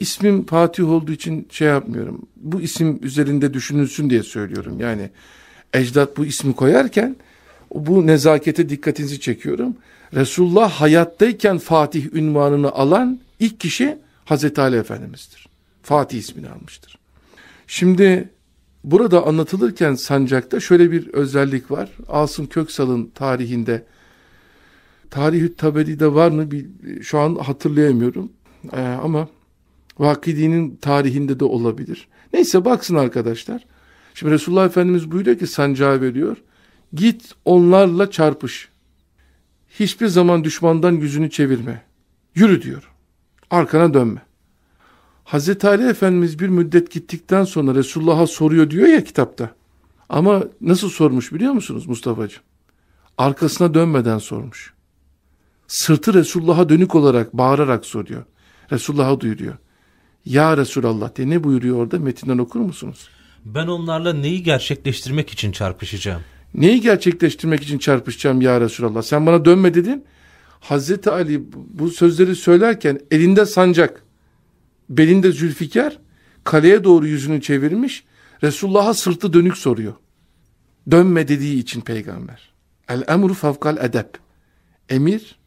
İsmim Fatih olduğu için şey yapmıyorum. Bu isim üzerinde düşünülsün diye söylüyorum. Yani ecdat bu ismi koyarken bu nezakete dikkatinizi çekiyorum. Resulullah hayattayken Fatih ünvanını alan ilk kişi Hazreti Ali Efendimiz'dir. Fatih ismini almıştır. Şimdi burada anlatılırken sancakta şöyle bir özellik var. Asım Köksal'ın tarihinde Tarih-i Taberi'de var mı şu an hatırlayamıyorum. Ee, ama Vakidi'nin tarihinde de olabilir. Neyse baksın arkadaşlar. Şimdi Resulullah Efendimiz buyuruyor ki sancağı veriyor. Git onlarla çarpış. Hiçbir zaman düşmandan yüzünü çevirme. Yürü diyor. Arkana dönme. Hazreti Ali Efendimiz bir müddet gittikten sonra Resulullah'a soruyor diyor ya kitapta. Ama nasıl sormuş biliyor musunuz Mustafa'cığım? Arkasına dönmeden sormuş. Sırtı Resulullah'a dönük olarak bağırarak soruyor. Resulullah'a duyuruyor. Ya Resulallah diye ne buyuruyor orada? Metinden okur musunuz? Ben onlarla neyi gerçekleştirmek için çarpışacağım? Neyi gerçekleştirmek için çarpışacağım ya Resulallah? Sen bana dönme dedin. Hazreti Ali bu sözleri söylerken elinde sancak, belinde zülfikar, kaleye doğru yüzünü çevirmiş, Resulullah'a sırtı dönük soruyor. Dönme dediği için peygamber. El emru favkal edep. Emir,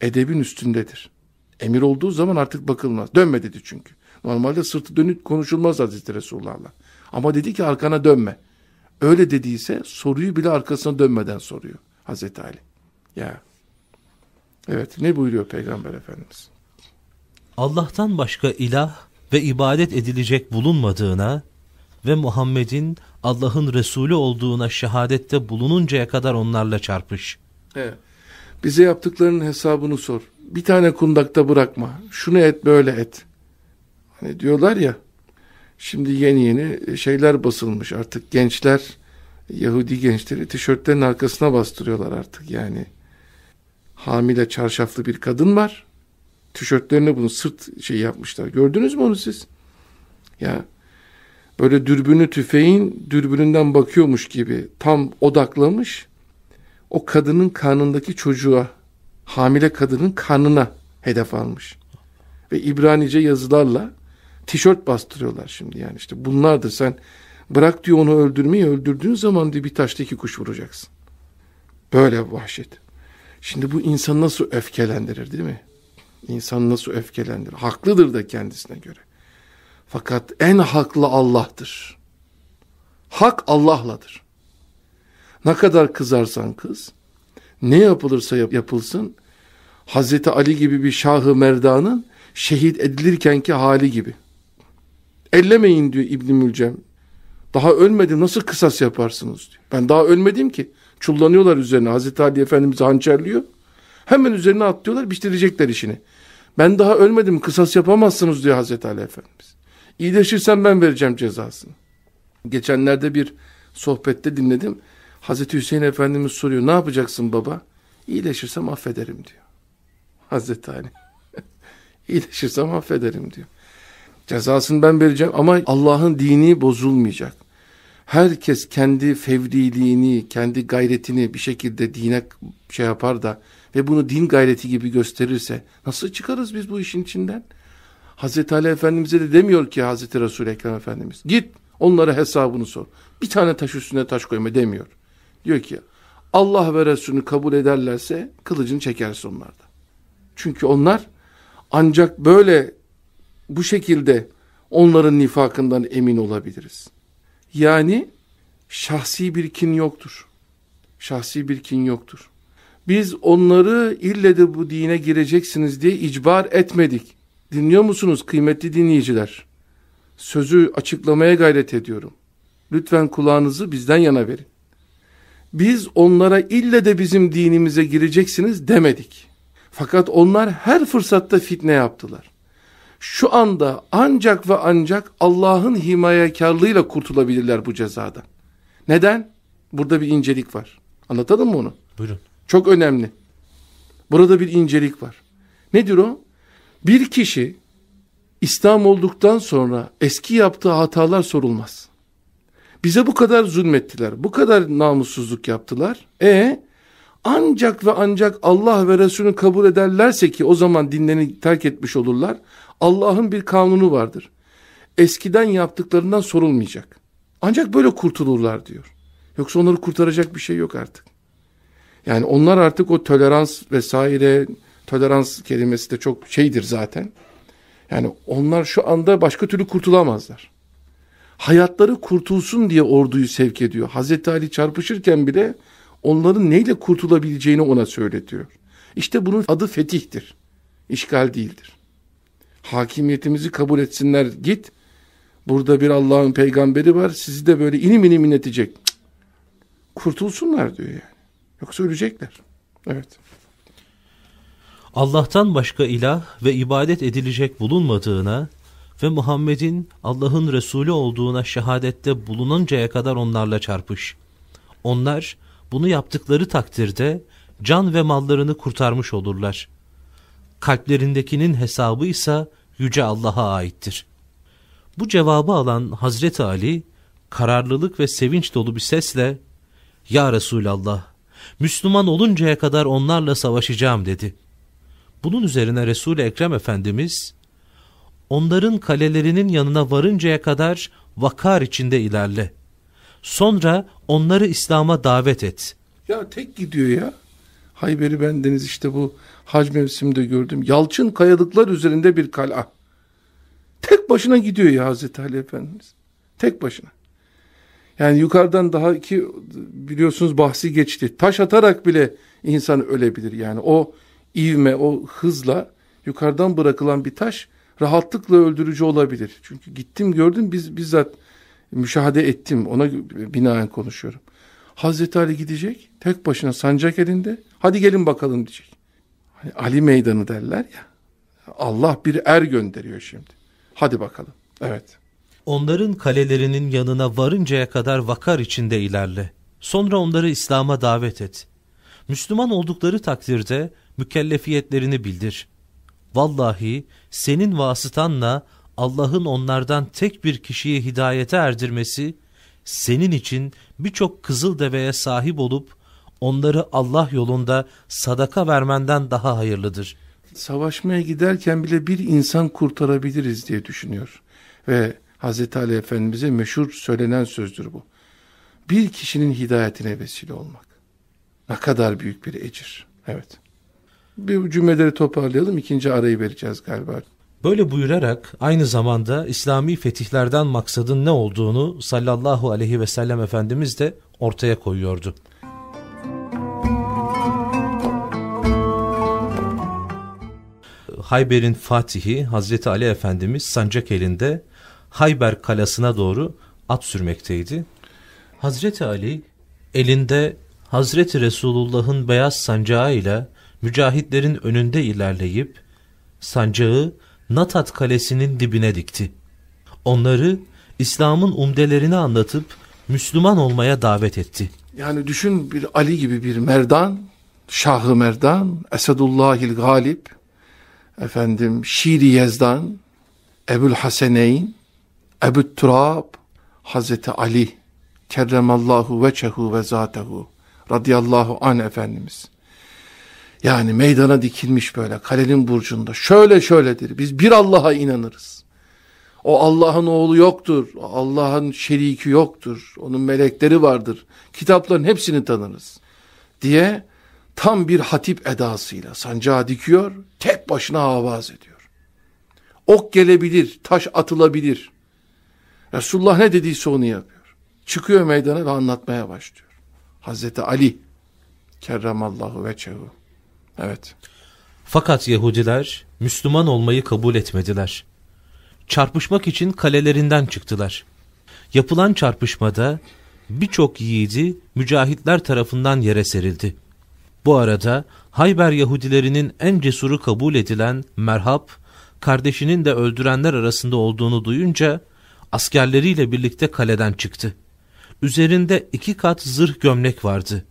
edebin üstündedir. Emir olduğu zaman artık bakılmaz. Dönme dedi çünkü. Normalde sırtı dönük konuşulmaz Hazreti Resulullah'la. Ama dedi ki arkana dönme. Öyle dediyse soruyu bile arkasına dönmeden soruyor Hazreti Ali. Ya. Evet ne buyuruyor Peygamber Efendimiz? Allah'tan başka ilah ve ibadet edilecek bulunmadığına ve Muhammed'in Allah'ın Resulü olduğuna şehadette bulununcaya kadar onlarla çarpış. Evet. Bize yaptıklarının hesabını sor. Bir tane kundakta bırakma. Şunu et böyle et. Hani diyorlar ya şimdi yeni yeni şeyler basılmış artık gençler Yahudi gençleri tişörtlerin arkasına bastırıyorlar artık yani. Hamile çarşaflı bir kadın var. Tişörtlerine bunu sırt şey yapmışlar. Gördünüz mü onu siz? Ya böyle dürbünü tüfeğin dürbününden bakıyormuş gibi tam odaklamış. O kadının karnındaki çocuğa, hamile kadının karnına hedef almış. Ve İbranice yazılarla tişört bastırıyorlar şimdi yani işte bunlardır sen bırak diyor onu öldürmeyi öldürdüğün zaman diyor bir taşta iki kuş vuracaksın. Böyle vahşet. Şimdi bu insan nasıl öfkelendirir değil mi? İnsan nasıl öfkelendirir? Haklıdır da kendisine göre. Fakat en haklı Allah'tır. Hak Allah'ladır. Ne kadar kızarsan kız, ne yapılırsa yap yapılsın, Hazreti Ali gibi bir şahı merdanın şehit edilirkenki hali gibi. Ellemeyin diyor İbn Mülcem. Daha ölmedim nasıl kısas yaparsınız diyor. Ben daha ölmedim ki. Çullanıyorlar üzerine. Hazreti Ali Efendimiz hançerliyor. Hemen üzerine atlıyorlar bitirecekler işini. Ben daha ölmedim kısas yapamazsınız diyor Hazreti Ali Efendimiz. İyileşirsen ben vereceğim cezasını. Geçenlerde bir sohbette dinledim. Hazreti Hüseyin Efendimiz soruyor ne yapacaksın baba? İyileşirsem affederim diyor. Hazreti Ali. İyileşirsem affederim diyor. Cezasını ben vereceğim ama Allah'ın dini bozulmayacak. Herkes kendi fevdiliğini, kendi gayretini bir şekilde dine şey yapar da ve bunu din gayreti gibi gösterirse nasıl çıkarız biz bu işin içinden? Hazreti Ali Efendimiz'e de demiyor ki Hazreti Resul Ekrem Efendimiz git onlara hesabını sor. Bir tane taş üstüne taş koyma demiyor. Diyor ki Allah ve Resulünü kabul ederlerse kılıcını çekersin onlarda. Çünkü onlar ancak böyle bu şekilde onların nifakından emin olabiliriz. Yani şahsi bir kin yoktur. Şahsi bir kin yoktur. Biz onları ille de bu dine gireceksiniz diye icbar etmedik. Dinliyor musunuz kıymetli dinleyiciler? Sözü açıklamaya gayret ediyorum. Lütfen kulağınızı bizden yana verin. Biz onlara ille de bizim dinimize gireceksiniz demedik. Fakat onlar her fırsatta fitne yaptılar. Şu anda ancak ve ancak Allah'ın himayekarlığıyla kurtulabilirler bu cezadan. Neden? Burada bir incelik var. Anlatalım mı onu? Buyurun. Çok önemli. Burada bir incelik var. Nedir o? Bir kişi İslam olduktan sonra eski yaptığı hatalar sorulmaz. Bize bu kadar zulmettiler, bu kadar namussuzluk yaptılar. E ancak ve ancak Allah ve Resulünü kabul ederlerse ki o zaman dinlerini terk etmiş olurlar. Allah'ın bir kanunu vardır. Eskiden yaptıklarından sorulmayacak. Ancak böyle kurtulurlar diyor. Yoksa onları kurtaracak bir şey yok artık. Yani onlar artık o tolerans vesaire, tolerans kelimesi de çok şeydir zaten. Yani onlar şu anda başka türlü kurtulamazlar. Hayatları kurtulsun diye orduyu sevk ediyor. Hazreti Ali çarpışırken bile onların neyle kurtulabileceğini ona söyletiyor. İşte bunun adı fetihtir. İşgal değildir. Hakimiyetimizi kabul etsinler git. Burada bir Allah'ın peygamberi var. Sizi de böyle inim inim inletecek. Kurtulsunlar diyor yani. Yoksa ölecekler. Evet. Allah'tan başka ilah ve ibadet edilecek bulunmadığına ve Muhammed'in Allah'ın Resulü olduğuna şehadette bulununcaya kadar onlarla çarpış. Onlar bunu yaptıkları takdirde can ve mallarını kurtarmış olurlar. Kalplerindekinin hesabı ise Yüce Allah'a aittir. Bu cevabı alan Hazreti Ali, kararlılık ve sevinç dolu bir sesle, Ya Resulallah, Müslüman oluncaya kadar onlarla savaşacağım dedi. Bunun üzerine Resul-i Ekrem Efendimiz, onların kalelerinin yanına varıncaya kadar vakar içinde ilerle. Sonra onları İslam'a davet et. Ya tek gidiyor ya. Hayber'i bendeniz işte bu hac mevsiminde gördüm. Yalçın kayalıklar üzerinde bir kala. Tek başına gidiyor ya Hazreti Ali Efendimiz. Tek başına. Yani yukarıdan daha iki biliyorsunuz bahsi geçti. Taş atarak bile insan ölebilir. Yani o ivme, o hızla yukarıdan bırakılan bir taş rahatlıkla öldürücü olabilir. Çünkü gittim gördüm biz bizzat müşahede ettim. Ona binaen konuşuyorum. Hazreti Ali gidecek tek başına sancak elinde. Hadi gelin bakalım diyecek. Hani Ali meydanı derler ya. Allah bir er gönderiyor şimdi. Hadi bakalım. Evet. Onların kalelerinin yanına varıncaya kadar vakar içinde ilerle. Sonra onları İslam'a davet et. Müslüman oldukları takdirde mükellefiyetlerini bildir. Vallahi senin vasıtanla Allah'ın onlardan tek bir kişiyi hidayete erdirmesi, senin için birçok kızıl deveye sahip olup onları Allah yolunda sadaka vermenden daha hayırlıdır. Savaşmaya giderken bile bir insan kurtarabiliriz diye düşünüyor. Ve Hazreti Ali Efendimiz'e meşhur söylenen sözdür bu. Bir kişinin hidayetine vesile olmak. Ne kadar büyük bir ecir. Evet. Bir cümleleri toparlayalım. ikinci arayı vereceğiz galiba. Böyle buyurarak aynı zamanda İslami fetihlerden maksadın ne olduğunu sallallahu aleyhi ve sellem Efendimiz de ortaya koyuyordu. Hayber'in Fatihi Hazreti Ali Efendimiz sancak elinde Hayber kalasına doğru at sürmekteydi. Hazreti Ali elinde Hazreti Resulullah'ın beyaz sancağı ile mücahitlerin önünde ilerleyip sancağı Natat kalesinin dibine dikti. Onları İslam'ın umdelerini anlatıp Müslüman olmaya davet etti. Yani düşün bir Ali gibi bir merdan, Şahı Merdan, Esedullahil Galip, efendim Şiiri Yezdan, Ebul Haseneyn, Ebu Turab, Hazreti Ali, kerremallahu veçehu ve zatehu, radıyallahu an Efendimiz. Yani meydana dikilmiş böyle kalenin burcunda. Şöyle şöyledir. Biz bir Allah'a inanırız. O Allah'ın oğlu yoktur. Allah'ın şeriki yoktur. Onun melekleri vardır. Kitapların hepsini tanırız. Diye tam bir hatip edasıyla sancağı dikiyor. Tek başına avaz ediyor. Ok gelebilir, taş atılabilir. Resulullah ne dediyse onu yapıyor. Çıkıyor meydana ve anlatmaya başlıyor. Hazreti Ali kerramallahu veçehu. Evet. Fakat Yahudiler Müslüman olmayı kabul etmediler. Çarpışmak için kalelerinden çıktılar. Yapılan çarpışmada birçok yiğidi mücahitler tarafından yere serildi. Bu arada Hayber Yahudilerinin en cesuru kabul edilen Merhab, kardeşinin de öldürenler arasında olduğunu duyunca askerleriyle birlikte kaleden çıktı. Üzerinde iki kat zırh gömlek vardı.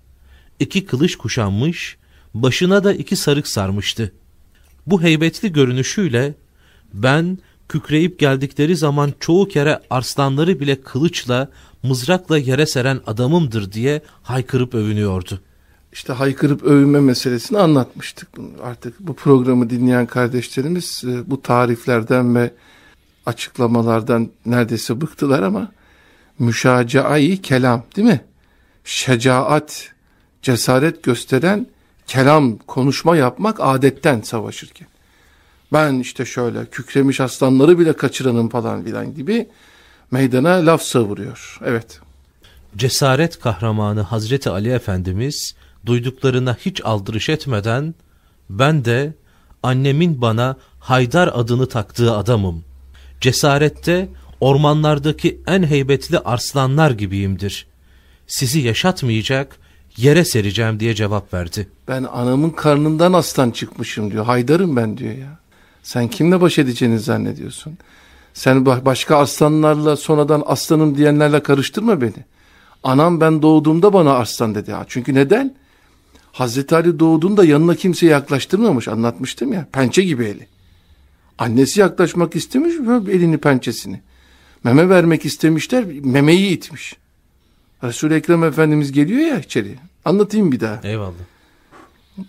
İki kılıç kuşanmış, başına da iki sarık sarmıştı. Bu heybetli görünüşüyle ben kükreyip geldikleri zaman çoğu kere arslanları bile kılıçla, mızrakla yere seren adamımdır diye haykırıp övünüyordu. İşte haykırıp övünme meselesini anlatmıştık. Artık bu programı dinleyen kardeşlerimiz e, bu tariflerden ve açıklamalardan neredeyse bıktılar ama müşacai kelam değil mi? Şecaat, cesaret gösteren kelam, konuşma yapmak adetten savaşırken. Ben işte şöyle kükremiş aslanları bile kaçıranım falan filan gibi meydana laf savuruyor. Evet. Cesaret kahramanı Hazreti Ali Efendimiz duyduklarına hiç aldırış etmeden ben de annemin bana Haydar adını taktığı adamım. Cesarette ormanlardaki en heybetli arslanlar gibiyimdir. Sizi yaşatmayacak, yere sereceğim diye cevap verdi. Ben anamın karnından aslan çıkmışım diyor. Haydarım ben diyor ya. Sen kimle baş edeceğini zannediyorsun? Sen başka aslanlarla sonradan aslanım diyenlerle karıştırma beni. Anam ben doğduğumda bana arslan dedi. Ha. Çünkü neden? Hazreti Ali doğduğunda yanına kimseyi yaklaştırmamış anlatmıştım ya. Pençe gibi eli. Annesi yaklaşmak istemiş elini pençesini. Meme vermek istemişler memeyi itmiş. Resul-i Ekrem Efendimiz geliyor ya içeri. Anlatayım bir daha. Eyvallah.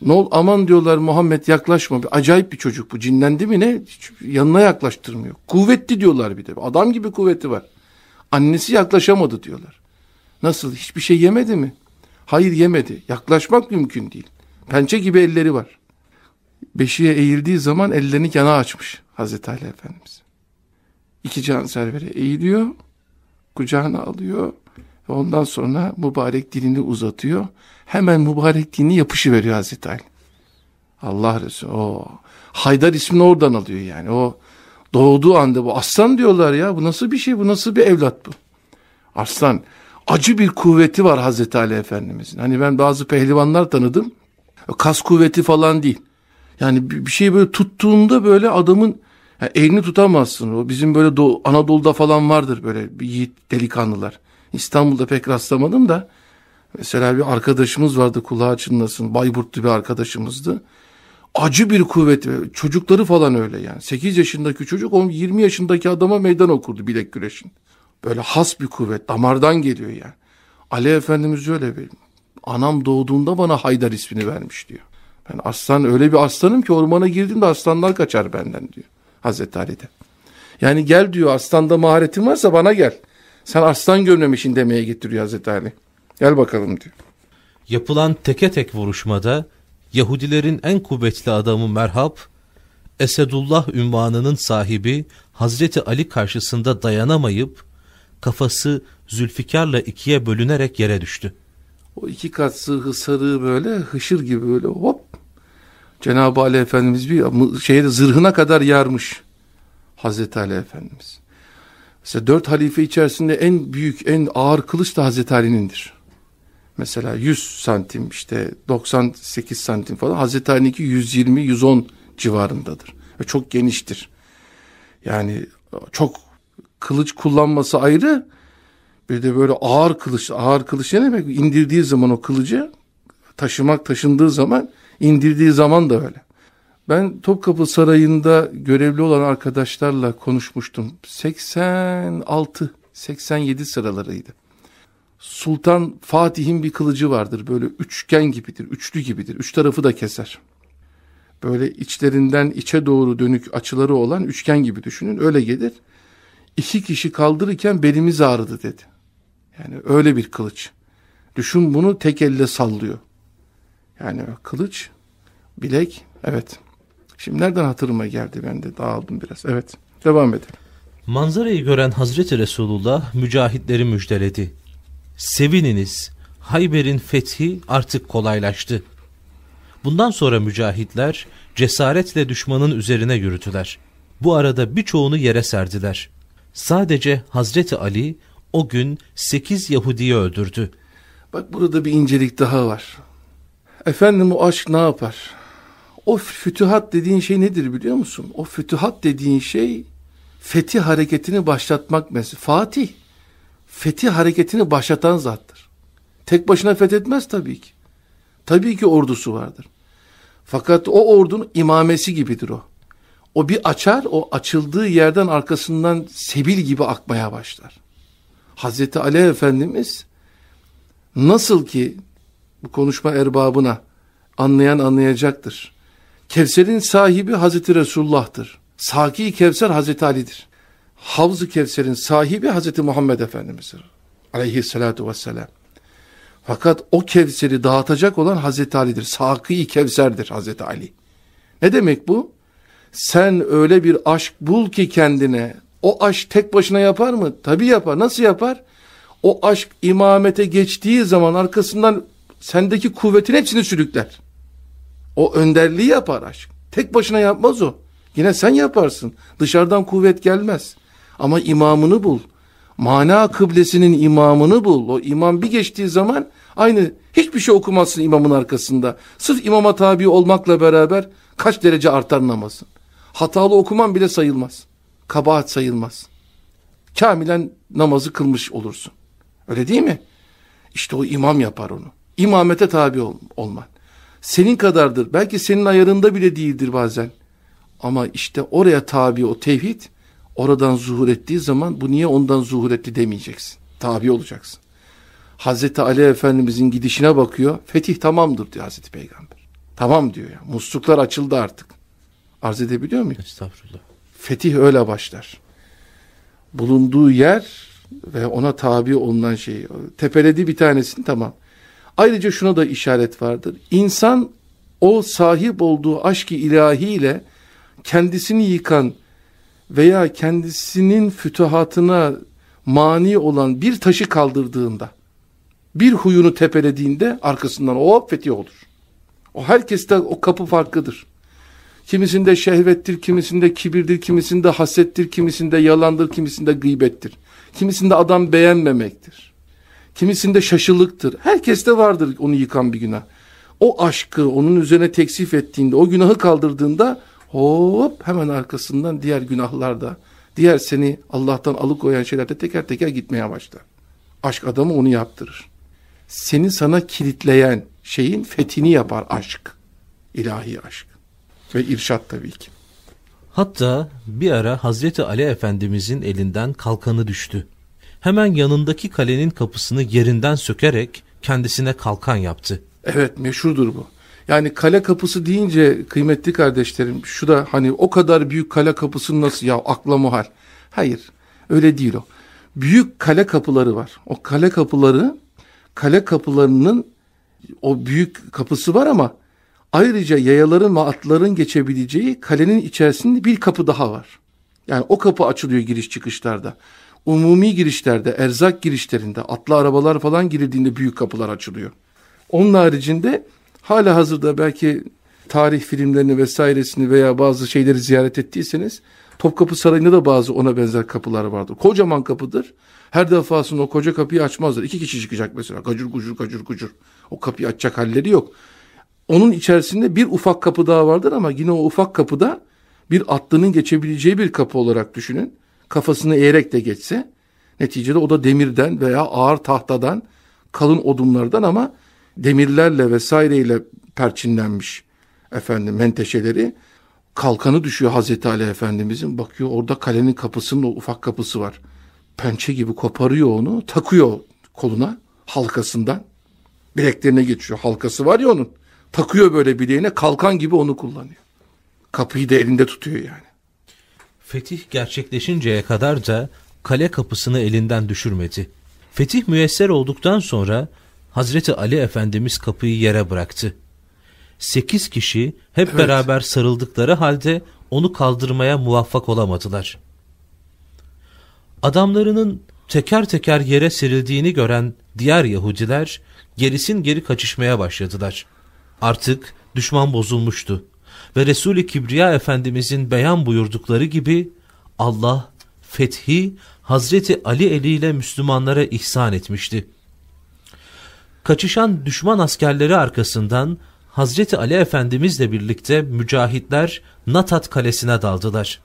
Ne ol aman diyorlar Muhammed yaklaşma. Bir, acayip bir çocuk bu. Cinlendi mi ne? Hiç yanına yaklaştırmıyor. Kuvvetli diyorlar bir de. Adam gibi kuvveti var. Annesi yaklaşamadı diyorlar. Nasıl? Hiçbir şey yemedi mi? Hayır yemedi. Yaklaşmak mümkün değil. Pençe gibi elleri var. Beşiğe eğildiği zaman ellerini yana açmış Hazreti Ali Efendimiz. İki can servere eğiliyor, kucağına alıyor ve ondan sonra mübarek dilini uzatıyor. Hemen mübarek dilini yapışı veriyor Hazreti Ali. Allah Resulü o Haydar ismini oradan alıyor yani. O doğduğu anda bu aslan diyorlar ya. Bu nasıl bir şey? Bu nasıl bir evlat bu? Aslan acı bir kuvveti var Hazreti Ali Efendimizin. Hani ben bazı pehlivanlar tanıdım. Kas kuvveti falan değil. Yani bir şey böyle tuttuğunda böyle adamın yani elini tutamazsın. O bizim böyle Doğu, Anadolu'da falan vardır böyle bir yiğit delikanlılar. İstanbul'da pek rastlamadım da mesela bir arkadaşımız vardı kulağı çınlasın. Bayburtlu bir arkadaşımızdı. Acı bir kuvvet. Çocukları falan öyle yani. 8 yaşındaki çocuk 20 yaşındaki adama meydan okurdu bilek güreşin. Böyle has bir kuvvet. Damardan geliyor yani. Ali Efendimiz öyle bir. Anam doğduğunda bana Haydar ismini vermiş diyor. Ben aslan öyle bir aslanım ki ormana girdiğimde aslanlar kaçar benden diyor. Hazreti Ali'de. Yani gel diyor aslanda maharetin varsa bana gel. Sen aslan görmemişin demeye getiriyor Hazreti Ali. Gel bakalım diyor. Yapılan teke tek vuruşmada Yahudilerin en kuvvetli adamı Merhab, Esedullah ünvanının sahibi Hazreti Ali karşısında dayanamayıp kafası Zülfikar'la ikiye bölünerek yere düştü. O iki kat sığ sarığı böyle hışır gibi böyle hop Cenab-ı Ali Efendimiz bir şeyde zırhına kadar yarmış Hazreti Ali Efendimiz. Mesela dört halife içerisinde en büyük, en ağır kılıç da Hazreti Ali'nindir. Mesela 100 santim işte 98 santim falan. Hazreti Ali'ninki 120-110 civarındadır. Ve çok geniştir. Yani çok kılıç kullanması ayrı. Bir de böyle ağır kılıç, ağır kılıç ne demek? İndirdiği zaman o kılıcı taşımak taşındığı zaman indirdiği zaman da öyle. Ben Topkapı Sarayı'nda görevli olan arkadaşlarla konuşmuştum. 86, 87 sıralarıydı. Sultan Fatih'in bir kılıcı vardır. Böyle üçgen gibidir, üçlü gibidir. Üç tarafı da keser. Böyle içlerinden içe doğru dönük açıları olan üçgen gibi düşünün. Öyle gelir. İki kişi kaldırırken belimiz ağrıdı dedi. Yani öyle bir kılıç. Düşün bunu tek elle sallıyor. Yani kılıç, bilek, evet. Şimdi nereden hatırıma geldi ben de dağıldım biraz. Evet devam edelim. Manzarayı gören Hazreti Resulullah mücahitleri müjdeledi. Sevininiz, Hayber'in fethi artık kolaylaştı. Bundan sonra mücahitler cesaretle düşmanın üzerine yürütüler. Bu arada birçoğunu yere serdiler. Sadece Hazreti Ali o gün sekiz Yahudi'yi öldürdü. Bak burada bir incelik daha var. Efendim o aşk ne yapar? O fütühat dediğin şey nedir biliyor musun? O fütühat dediğin şey fetih hareketini başlatmak mesela. Fatih fetih hareketini başlatan zattır. Tek başına fethetmez tabii ki. Tabii ki ordusu vardır. Fakat o ordunun imamesi gibidir o. O bir açar, o açıldığı yerden arkasından sebil gibi akmaya başlar. Hazreti Ali Efendimiz nasıl ki bu konuşma erbabına anlayan anlayacaktır. Kevser'in sahibi Hazreti Resulullah'tır. Saki Kevser Hazreti Ali'dir. Havz-ı Kevser'in sahibi Hazreti Muhammed Efendimiz'dir. Aleyhissalatu vesselam. Fakat o Kevser'i dağıtacak olan Hazreti Ali'dir. Saki Kevser'dir Hazreti Ali. Ne demek bu? Sen öyle bir aşk bul ki kendine. O aşk tek başına yapar mı? Tabii yapar. Nasıl yapar? O aşk imamete geçtiği zaman arkasından sendeki kuvvetin hepsini sürükler. O önderliği yapar aşk. Tek başına yapmaz o. Yine sen yaparsın. Dışarıdan kuvvet gelmez. Ama imamını bul. Mana kıblesinin imamını bul. O imam bir geçtiği zaman aynı hiçbir şey okumazsın imamın arkasında. Sırf imama tabi olmakla beraber kaç derece artar namazın. Hatalı okuman bile sayılmaz. Kabahat sayılmaz. Kamilen namazı kılmış olursun. Öyle değil mi? İşte o imam yapar onu. İmamete tabi ol, olman. Senin kadardır. Belki senin ayarında bile değildir bazen. Ama işte oraya tabi o tevhid oradan zuhur ettiği zaman bu niye ondan zuhur etti demeyeceksin. Tabi olacaksın. Hazreti Ali Efendimizin gidişine bakıyor. Fetih tamamdır diyor Hazreti Peygamber. Tamam diyor ya. Musluklar açıldı artık. Arz edebiliyor muyum? Estağfurullah. Fetih öyle başlar. Bulunduğu yer ve ona tabi olunan şey. Tepeledi bir tanesini tamam. Ayrıca şuna da işaret vardır. İnsan o sahip olduğu aşk-ı ilahiyle kendisini yıkan veya kendisinin fütuhatına mani olan bir taşı kaldırdığında, bir huyunu tepelediğinde arkasından o fethi olur. O herkeste o kapı farklıdır. Kimisinde şehvettir, kimisinde kibirdir, kimisinde hasettir, kimisinde yalandır, kimisinde gıybettir. Kimisinde adam beğenmemektir. Kimisinde şaşılıktır. Herkeste vardır onu yıkan bir günah. O aşkı onun üzerine teksif ettiğinde, o günahı kaldırdığında hop hemen arkasından diğer günahlarda, diğer seni Allah'tan alıkoyan şeylerde teker teker gitmeye başlar. Aşk adamı onu yaptırır. Seni sana kilitleyen şeyin fethini yapar aşk. İlahi aşk. Ve irşat tabii ki. Hatta bir ara Hazreti Ali Efendimizin elinden kalkanı düştü. Hemen yanındaki kalenin kapısını yerinden sökerek kendisine kalkan yaptı. Evet meşhurdur bu. Yani kale kapısı deyince kıymetli kardeşlerim şu da hani o kadar büyük kale kapısını nasıl ya akla muhal. Hayır öyle değil o. Büyük kale kapıları var. O kale kapıları kale kapılarının o büyük kapısı var ama ayrıca yayaların ve atların geçebileceği kalenin içerisinde bir kapı daha var. Yani o kapı açılıyor giriş çıkışlarda. Umumi girişlerde, erzak girişlerinde, atlı arabalar falan girildiğinde büyük kapılar açılıyor. Onun haricinde hala hazırda belki tarih filmlerini vesairesini veya bazı şeyleri ziyaret ettiyseniz Topkapı Sarayı'nda da bazı ona benzer kapılar vardır. Kocaman kapıdır. Her defasında o koca kapıyı açmazlar. İki kişi çıkacak mesela. Gacur gucur gacur gucur. O kapıyı açacak halleri yok. Onun içerisinde bir ufak kapı daha vardır ama yine o ufak kapıda bir atlının geçebileceği bir kapı olarak düşünün. Kafasını eğerek de geçse neticede o da demirden veya ağır tahtadan kalın odunlardan ama demirlerle vesaireyle perçinlenmiş efendim menteşeleri. Kalkanı düşüyor Hazreti Ali Efendimizin. Bakıyor orada kalenin kapısının o ufak kapısı var. Pençe gibi koparıyor onu takıyor koluna halkasından. Bileklerine geçiyor halkası var ya onun takıyor böyle bileğine kalkan gibi onu kullanıyor kapıyı da elinde tutuyor yani Fetih gerçekleşinceye kadar da kale kapısını elinden düşürmedi. Fetih müyesser olduktan sonra Hazreti Ali Efendimiz kapıyı yere bıraktı. sekiz kişi hep Evet. beraber sarıldıkları halde onu kaldırmaya muvaffak olamadılar. Adamlarının teker teker yere serildiğini gören diğer Yahudiler gerisin geri kaçışmaya başladılar. Artık düşman bozulmuştu ve Resul-i Kibriya Efendimizin beyan buyurdukları gibi Allah fethi Hazreti Ali eliyle Müslümanlara ihsan etmişti. Kaçışan düşman askerleri arkasından Hazreti Ali Efendimizle birlikte mücahitler Natat kalesine daldılar.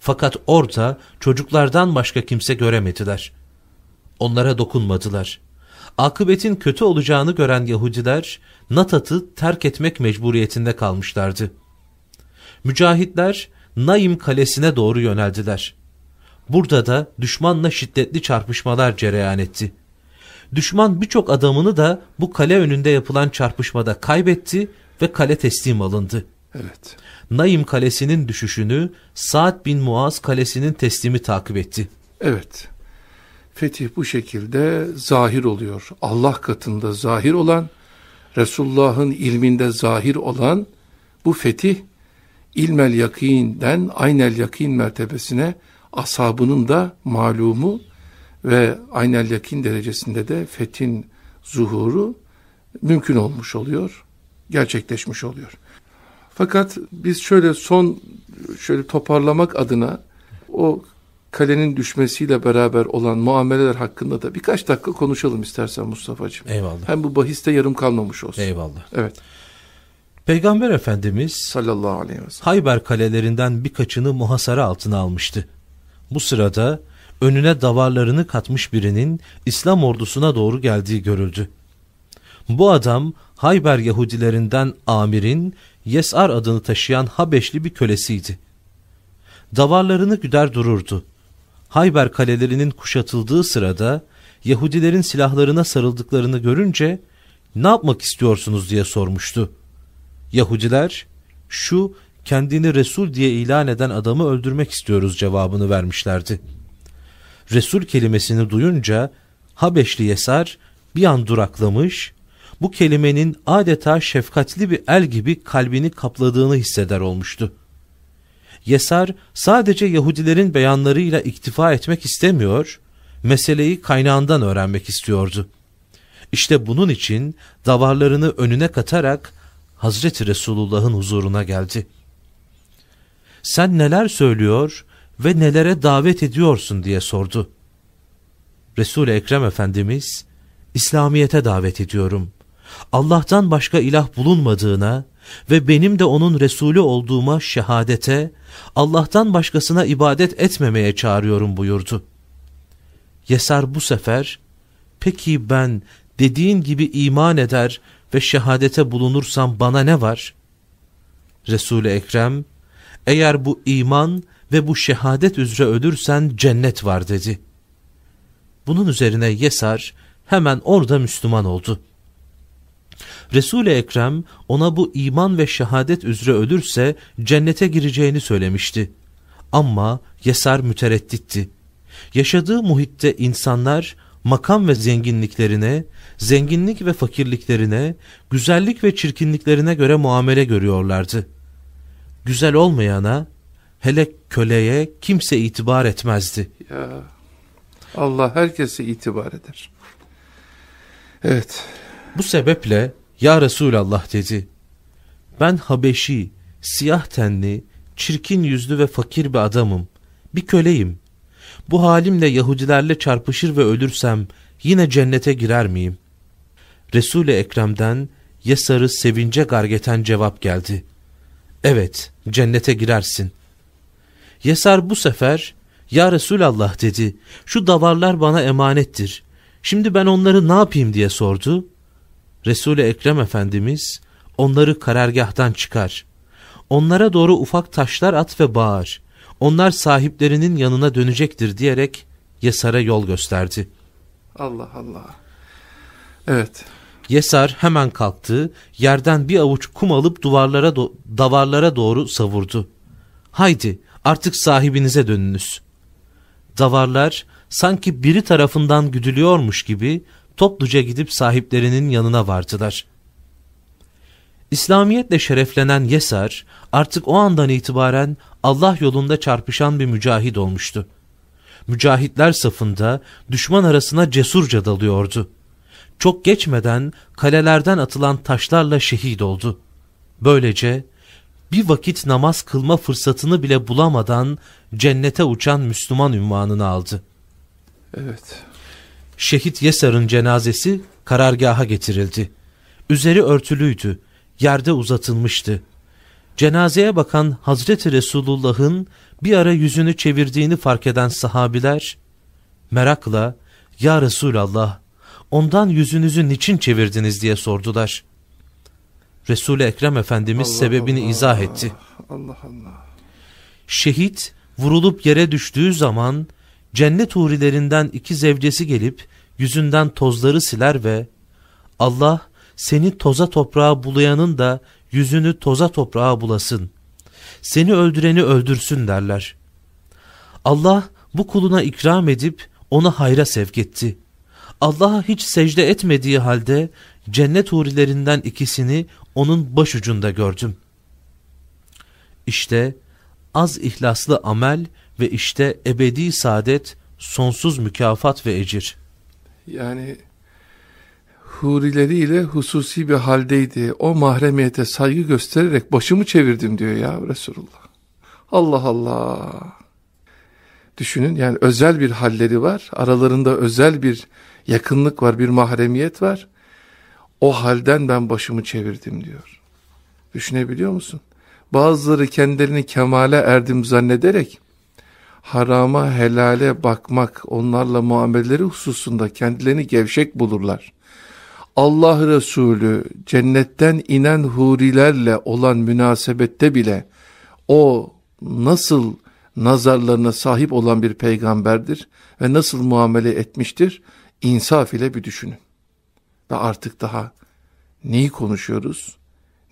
Fakat orada çocuklardan başka kimse göremediler. Onlara dokunmadılar. Akıbetin kötü olacağını gören Yahudiler Natat'ı terk etmek mecburiyetinde kalmışlardı. Mücahitler Naim kalesine doğru yöneldiler. Burada da düşmanla şiddetli çarpışmalar cereyan etti. Düşman birçok adamını da bu kale önünde yapılan çarpışmada kaybetti ve kale teslim alındı. Evet. Naim kalesinin düşüşünü Sa'd bin Muaz kalesinin teslimi takip etti. Evet. Fetih bu şekilde zahir oluyor. Allah katında zahir olan, Resulullah'ın ilminde zahir olan bu fetih ilmel yakinden aynel yakin mertebesine ashabının da malumu ve aynel yakin derecesinde de fethin zuhuru mümkün olmuş oluyor, gerçekleşmiş oluyor. Fakat biz şöyle son şöyle toparlamak adına o kalenin düşmesiyle beraber olan muameleler hakkında da birkaç dakika konuşalım istersen Mustafa'cığım. Eyvallah. Hem bu bahiste yarım kalmamış olsun. Eyvallah. Evet. Peygamber Efendimiz Sallallahu aleyhi ve sellem. Hayber kalelerinden birkaçını muhasara altına almıştı. Bu sırada önüne davarlarını katmış birinin İslam ordusuna doğru geldiği görüldü. Bu adam Hayber Yahudilerinden Amir'in Yesar adını taşıyan Habeşli bir kölesiydi. Davarlarını güder dururdu. Hayber kalelerinin kuşatıldığı sırada Yahudilerin silahlarına sarıldıklarını görünce ne yapmak istiyorsunuz diye sormuştu. Yahudiler şu kendini Resul diye ilan eden adamı öldürmek istiyoruz cevabını vermişlerdi. Resul kelimesini duyunca Habeşli Yesar bir an duraklamış, bu kelimenin adeta şefkatli bir el gibi kalbini kapladığını hisseder olmuştu. Yesar sadece Yahudilerin beyanlarıyla iktifa etmek istemiyor, meseleyi kaynağından öğrenmek istiyordu. İşte bunun için davarlarını önüne katarak Hazreti Resulullah'ın huzuruna geldi. Sen neler söylüyor ve nelere davet ediyorsun diye sordu. Resul-i Ekrem Efendimiz, İslamiyet'e davet ediyorum. Allah'tan başka ilah bulunmadığına ve benim de onun Resulü olduğuma şehadete, Allah'tan başkasına ibadet etmemeye çağırıyorum buyurdu. Yesar bu sefer, peki ben dediğin gibi iman eder ve şehadete bulunursam bana ne var? Resul-i Ekrem, eğer bu iman ve bu şehadet üzere ölürsen cennet var dedi. Bunun üzerine Yesar hemen orada Müslüman oldu. Resul-i Ekrem ona bu iman ve şehadet üzere ölürse cennete gireceğini söylemişti. Ama Yesar müteredditti. Yaşadığı muhitte insanlar makam ve zenginliklerine, zenginlik ve fakirliklerine, güzellik ve çirkinliklerine göre muamele görüyorlardı. Güzel olmayana, hele köleye kimse itibar etmezdi. Ya Allah herkese itibar eder. Evet. Bu sebeple ya Resulallah dedi. Ben Habeşi, siyah tenli, çirkin yüzlü ve fakir bir adamım. Bir köleyim. Bu halimle Yahudilerle çarpışır ve ölürsem yine cennete girer miyim? Resul-i Ekrem'den Yesar'ı sevince gargeten cevap geldi. Evet, cennete girersin. Yesar bu sefer, Ya Resulallah dedi, şu davarlar bana emanettir. Şimdi ben onları ne yapayım diye sordu. Resul-i Ekrem Efendimiz, onları karargahtan çıkar. Onlara doğru ufak taşlar at ve bağır. Onlar sahiplerinin yanına dönecektir diyerek Yesar'a yol gösterdi. Allah Allah. Evet. Yesar hemen kalktı, yerden bir avuç kum alıp duvarlara do- davarlara doğru savurdu. Haydi artık sahibinize dönünüz. Davarlar sanki biri tarafından güdülüyormuş gibi topluca gidip sahiplerinin yanına vardılar. İslamiyetle şereflenen Yesar artık o andan itibaren Allah yolunda çarpışan bir mücahid olmuştu. Mücahitler safında düşman arasına cesurca dalıyordu. Çok geçmeden kalelerden atılan taşlarla şehit oldu. Böylece bir vakit namaz kılma fırsatını bile bulamadan cennete uçan Müslüman ünvanını aldı. Evet. Şehit Yesar'ın cenazesi karargaha getirildi. Üzeri örtülüydü, yerde uzatılmıştı. Cenazeye bakan Hazreti Resulullah'ın bir ara yüzünü çevirdiğini fark eden sahabiler, merakla, ''Ya Resulallah, ondan yüzünüzü niçin çevirdiniz?'' diye sordular. Resul-i Ekrem Efendimiz Allah sebebini Allah. izah etti. Allah Allah. Şehit vurulup yere düştüğü zaman cennet hurilerinden iki zevcesi gelip yüzünden tozları siler ve Allah seni toza toprağa bulayanın da yüzünü toza toprağa bulasın. Seni öldüreni öldürsün derler. Allah bu kuluna ikram edip onu hayra sevk etti. Allah'a hiç secde etmediği halde cennet hurilerinden ikisini onun başucunda gördüm. İşte az ihlaslı amel ve işte ebedi saadet, sonsuz mükafat ve ecir. Yani hurileriyle hususi bir haldeydi. O mahremiyete saygı göstererek başımı çevirdim diyor ya Resulullah. Allah Allah. Düşünün yani özel bir halleri var. Aralarında özel bir yakınlık var, bir mahremiyet var. O halden ben başımı çevirdim diyor. Düşünebiliyor musun? Bazıları kendilerini kemale erdim zannederek harama helale bakmak, onlarla muameleleri hususunda kendilerini gevşek bulurlar. Allah Resulü cennetten inen hurilerle olan münasebette bile o nasıl nazarlarına sahip olan bir peygamberdir ve nasıl muamele etmiştir insaf ile bir düşünün. Ve artık daha neyi konuşuyoruz?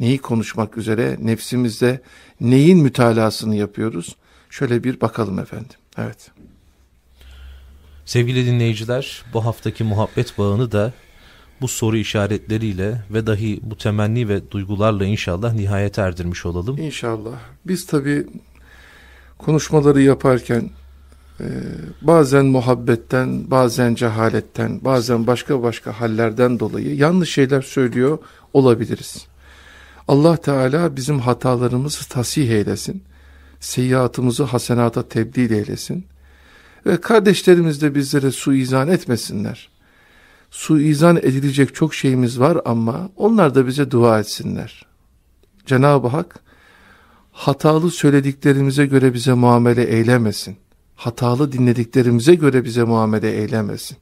Neyi konuşmak üzere nefsimizde neyin mütalasını yapıyoruz? Şöyle bir bakalım efendim. Evet. Sevgili dinleyiciler bu haftaki muhabbet bağını da bu soru işaretleriyle ve dahi bu temenni ve duygularla inşallah nihayet erdirmiş olalım. İnşallah. Biz tabii konuşmaları yaparken e, bazen muhabbetten, bazen cehaletten, bazen başka başka hallerden dolayı yanlış şeyler söylüyor olabiliriz. Allah Teala bizim hatalarımızı tasih eylesin. Seyyiatımızı hasenata tebdil eylesin. Ve kardeşlerimiz de bizlere suizan etmesinler. Suizan edilecek çok şeyimiz var ama onlar da bize dua etsinler. Cenab-ı Hak hatalı söylediklerimize göre bize muamele eylemesin. Hatalı dinlediklerimize göre bize muamele eylemesin.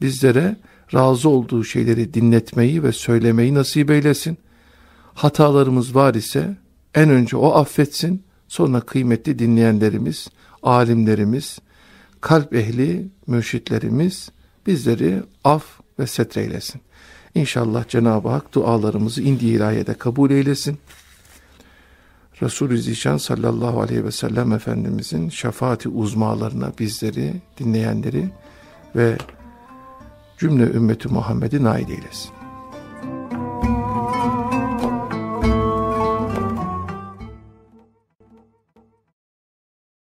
Bizlere razı olduğu şeyleri dinletmeyi ve söylemeyi nasip eylesin. Hatalarımız var ise en önce o affetsin, sonra kıymetli dinleyenlerimiz, alimlerimiz, kalp ehli, mürşitlerimiz bizleri af ve setreylesin. İnşallah Cenab-ı Hak dualarımızı indi ilahiyede kabul eylesin. Resulü Zişan sallallahu aleyhi ve sellem Efendimizin şefaati uzmalarına bizleri, dinleyenleri ve cümle ümmeti Muhammed'i nail eylesin.